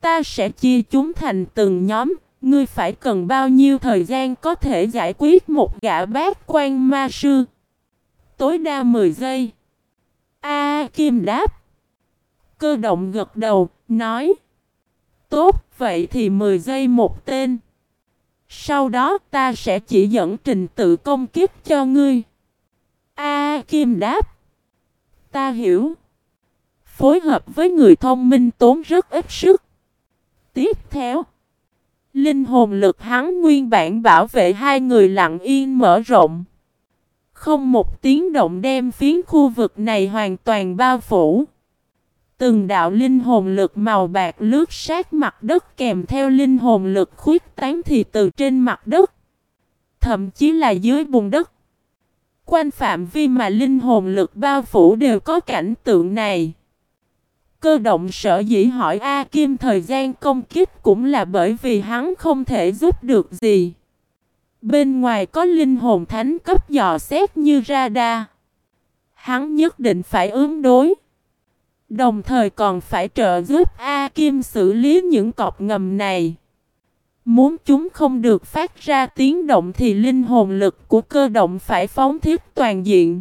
Ta sẽ chia chúng thành từng nhóm. Ngươi phải cần bao nhiêu thời gian có thể giải quyết một gã bác quan ma sư. Tối đa 10 giây. A Kim đáp. Cơ động gật đầu, nói. Tốt, vậy thì 10 giây một tên. Sau đó ta sẽ chỉ dẫn trình tự công kiếp cho ngươi. A Kim đáp. Ta hiểu. Phối hợp với người thông minh tốn rất ít sức. Tiếp theo. Linh hồn lực hắn nguyên bản bảo vệ hai người lặng yên mở rộng. Không một tiếng động đem phiến khu vực này hoàn toàn bao phủ. Từng đạo linh hồn lực màu bạc lướt sát mặt đất kèm theo linh hồn lực khuyết tán thì từ trên mặt đất. Thậm chí là dưới bùn đất. Quanh phạm vi mà linh hồn lực bao phủ đều có cảnh tượng này. Cơ động sở dĩ hỏi A Kim thời gian công kích cũng là bởi vì hắn không thể giúp được gì. Bên ngoài có linh hồn thánh cấp dò xét như radar. Hắn nhất định phải ứng đối. Đồng thời còn phải trợ giúp A Kim xử lý những cọc ngầm này. Muốn chúng không được phát ra tiếng động thì linh hồn lực của cơ động phải phóng thiết toàn diện.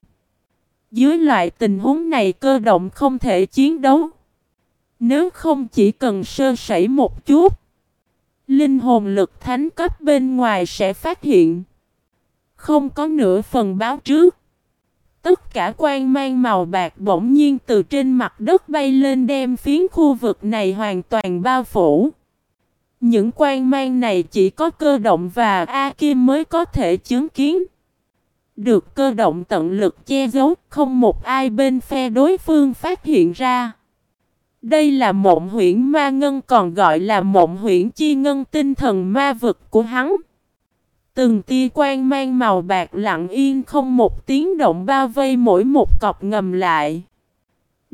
Dưới loại tình huống này cơ động không thể chiến đấu. Nếu không chỉ cần sơ sẩy một chút, linh hồn lực thánh cấp bên ngoài sẽ phát hiện. Không có nửa phần báo trước. Tất cả quan mang màu bạc bỗng nhiên từ trên mặt đất bay lên đem phiến khu vực này hoàn toàn bao phủ. Những quan mang này chỉ có cơ động và A Kim mới có thể chứng kiến. Được cơ động tận lực che giấu, không một ai bên phe đối phương phát hiện ra. Đây là mộng huyễn ma ngân còn gọi là mộng huyễn chi ngân tinh thần ma vực của hắn. Từng tia quan mang màu bạc lặng yên không một tiếng động bao vây mỗi một cọc ngầm lại.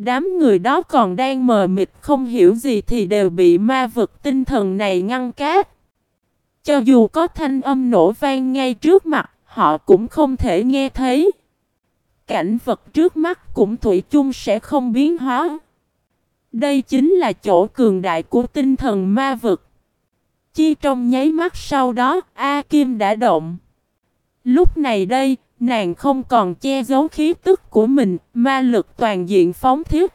Đám người đó còn đang mờ mịt không hiểu gì thì đều bị ma vực tinh thần này ngăn cát. Cho dù có thanh âm nổ vang ngay trước mặt, họ cũng không thể nghe thấy. Cảnh vật trước mắt cũng thủy chung sẽ không biến hóa. Đây chính là chỗ cường đại của tinh thần ma vực. Chi trong nháy mắt sau đó, A Kim đã động. Lúc này đây, nàng không còn che giấu khí tức của mình, ma lực toàn diện phóng thiết.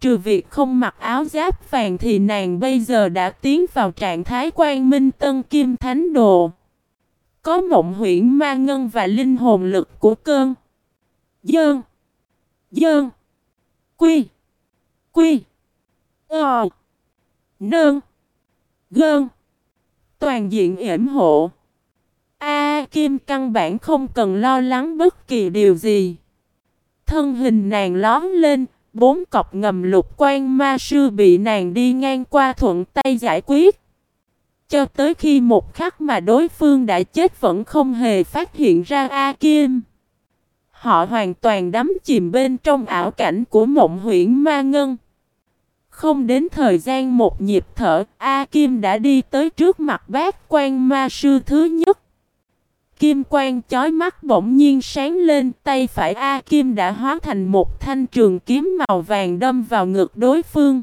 Trừ việc không mặc áo giáp vàng thì nàng bây giờ đã tiến vào trạng thái quang minh tân kim thánh đồ. Có mộng huyễn ma ngân và linh hồn lực của cơn. Dơn. Dơn. Quy. Quy. Ờ. Nơn. Gơn. Toàn diện yểm hộ. A Kim căn bản không cần lo lắng bất kỳ điều gì. Thân hình nàng lón lên, bốn cọc ngầm lục quan ma sư bị nàng đi ngang qua thuận tay giải quyết. Cho tới khi một khắc mà đối phương đã chết vẫn không hề phát hiện ra A Kim. Họ hoàn toàn đắm chìm bên trong ảo cảnh của mộng huyễn ma ngân. Không đến thời gian một nhịp thở, A Kim đã đi tới trước mặt bác quan ma sư thứ nhất. Kim quang chói mắt bỗng nhiên sáng lên, tay phải A Kim đã hóa thành một thanh trường kiếm màu vàng đâm vào ngực đối phương.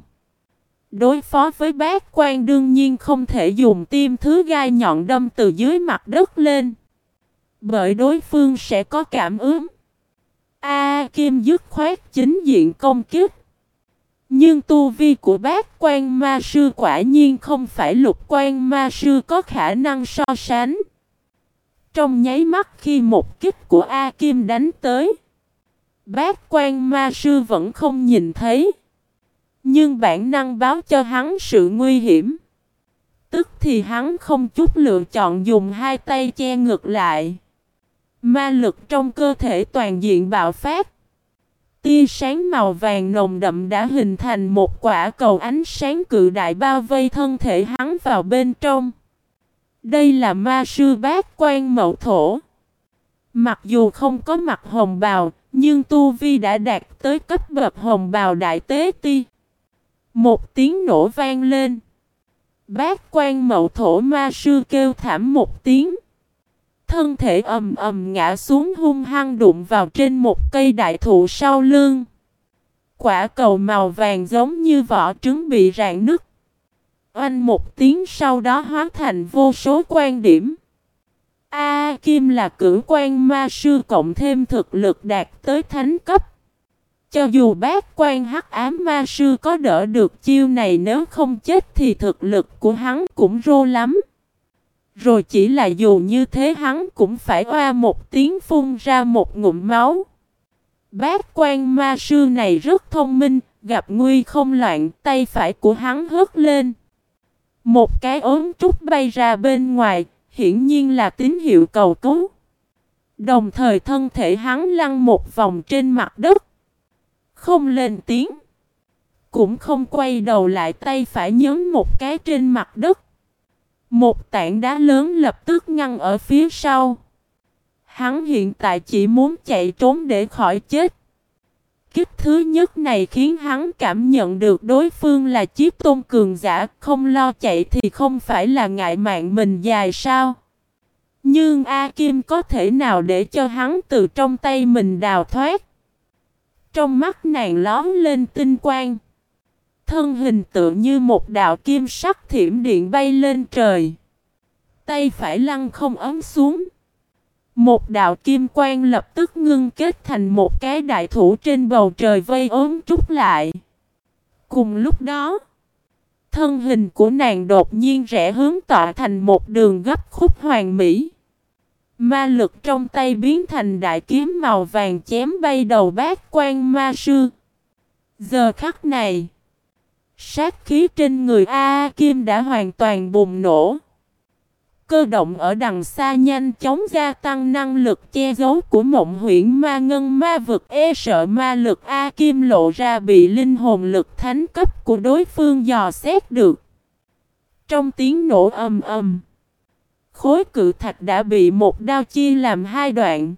Đối phó với bác quan đương nhiên không thể dùng tim thứ gai nhọn đâm từ dưới mặt đất lên. Bởi đối phương sẽ có cảm ứng. A Kim dứt khoát chính diện công kích. Nhưng tu vi của bác quan ma sư quả nhiên không phải lục quan ma sư có khả năng so sánh. Trong nháy mắt khi một kích của A Kim đánh tới, bác quan ma sư vẫn không nhìn thấy. Nhưng bản năng báo cho hắn sự nguy hiểm. Tức thì hắn không chút lựa chọn dùng hai tay che ngược lại. Ma lực trong cơ thể toàn diện bạo phát. Tia sáng màu vàng nồng đậm đã hình thành một quả cầu ánh sáng cự đại bao vây thân thể hắn vào bên trong. Đây là ma sư bát quan mậu thổ. Mặc dù không có mặt hồng bào, nhưng Tu Vi đã đạt tới cấp bậc hồng bào đại tế ti. Một tiếng nổ vang lên. Bát quan mậu thổ ma sư kêu thảm một tiếng. Thân thể ầm ầm ngã xuống hung hăng đụng vào trên một cây đại thụ sau lưng. Quả cầu màu vàng giống như vỏ trứng bị rạn nứt. Oanh một tiếng sau đó hóa thành vô số quan điểm. A Kim là cử quan ma sư cộng thêm thực lực đạt tới thánh cấp. Cho dù bác quan hắc ám ma sư có đỡ được chiêu này nếu không chết thì thực lực của hắn cũng rô lắm. Rồi chỉ là dù như thế hắn cũng phải oa một tiếng phun ra một ngụm máu. Bác quan ma sư này rất thông minh, gặp nguy không loạn, tay phải của hắn hất lên. Một cái ốm trúc bay ra bên ngoài, hiển nhiên là tín hiệu cầu cứu. Đồng thời thân thể hắn lăn một vòng trên mặt đất. Không lên tiếng. Cũng không quay đầu lại tay phải nhấn một cái trên mặt đất. Một tảng đá lớn lập tức ngăn ở phía sau. Hắn hiện tại chỉ muốn chạy trốn để khỏi chết. Kích thứ nhất này khiến hắn cảm nhận được đối phương là chiếc tôn cường giả, không lo chạy thì không phải là ngại mạng mình dài sao. Nhưng A Kim có thể nào để cho hắn từ trong tay mình đào thoát. Trong mắt nàng lóm lên tinh quang. Thân hình tự như một đạo kim sắc thiểm điện bay lên trời. Tay phải lăn không ấm xuống. Một đạo kim quang lập tức ngưng kết thành một cái đại thủ trên bầu trời vây ốm trúc lại. Cùng lúc đó, thân hình của nàng đột nhiên rẽ hướng tọa thành một đường gấp khúc hoàng mỹ. Ma lực trong tay biến thành đại kiếm màu vàng chém bay đầu bát quan ma sư. Giờ khắc này, sát khí trên người A, -A Kim đã hoàn toàn bùng nổ. Cơ động ở đằng xa nhanh chóng gia tăng năng lực che giấu của mộng huyễn ma ngân ma vực e sợ ma lực A Kim lộ ra bị linh hồn lực thánh cấp của đối phương dò xét được. Trong tiếng nổ ầm ầm, khối cự thạch đã bị một đao chia làm hai đoạn.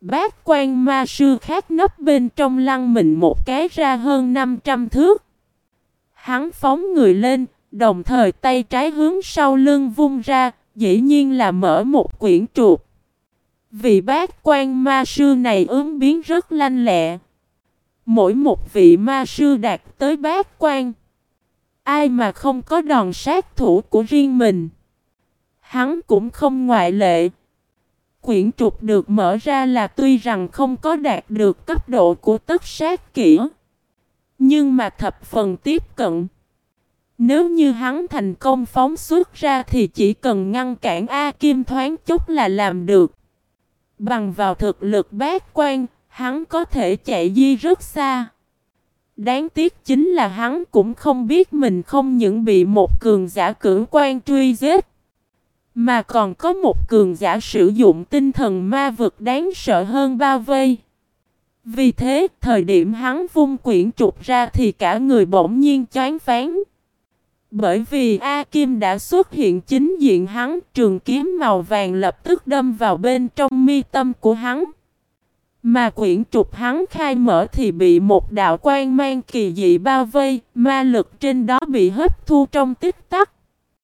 Bát quan ma sư khác nấp bên trong lăng mình một cái ra hơn 500 thước. Hắn phóng người lên, đồng thời tay trái hướng sau lưng vung ra, dĩ nhiên là mở một quyển trục. Vị bát quan ma sư này ứng biến rất lanh lẹ. Mỗi một vị ma sư đạt tới bát quan. Ai mà không có đòn sát thủ của riêng mình. Hắn cũng không ngoại lệ. Quyển trục được mở ra là tuy rằng không có đạt được cấp độ của tất sát kỹ. Nhưng mà thập phần tiếp cận. Nếu như hắn thành công phóng xuất ra thì chỉ cần ngăn cản A Kim thoáng chút là làm được. Bằng vào thực lực bát quan, hắn có thể chạy di rất xa. Đáng tiếc chính là hắn cũng không biết mình không những bị một cường giả cử quan truy giết. Mà còn có một cường giả sử dụng tinh thần ma vực đáng sợ hơn bao vây. Vì thế, thời điểm hắn vung quyển trục ra thì cả người bỗng nhiên choáng váng. Bởi vì A Kim đã xuất hiện chính diện hắn, trường kiếm màu vàng lập tức đâm vào bên trong mi tâm của hắn. Mà quyển trục hắn khai mở thì bị một đạo quan mang kỳ dị bao vây, ma lực trên đó bị hấp thu trong tích tắc.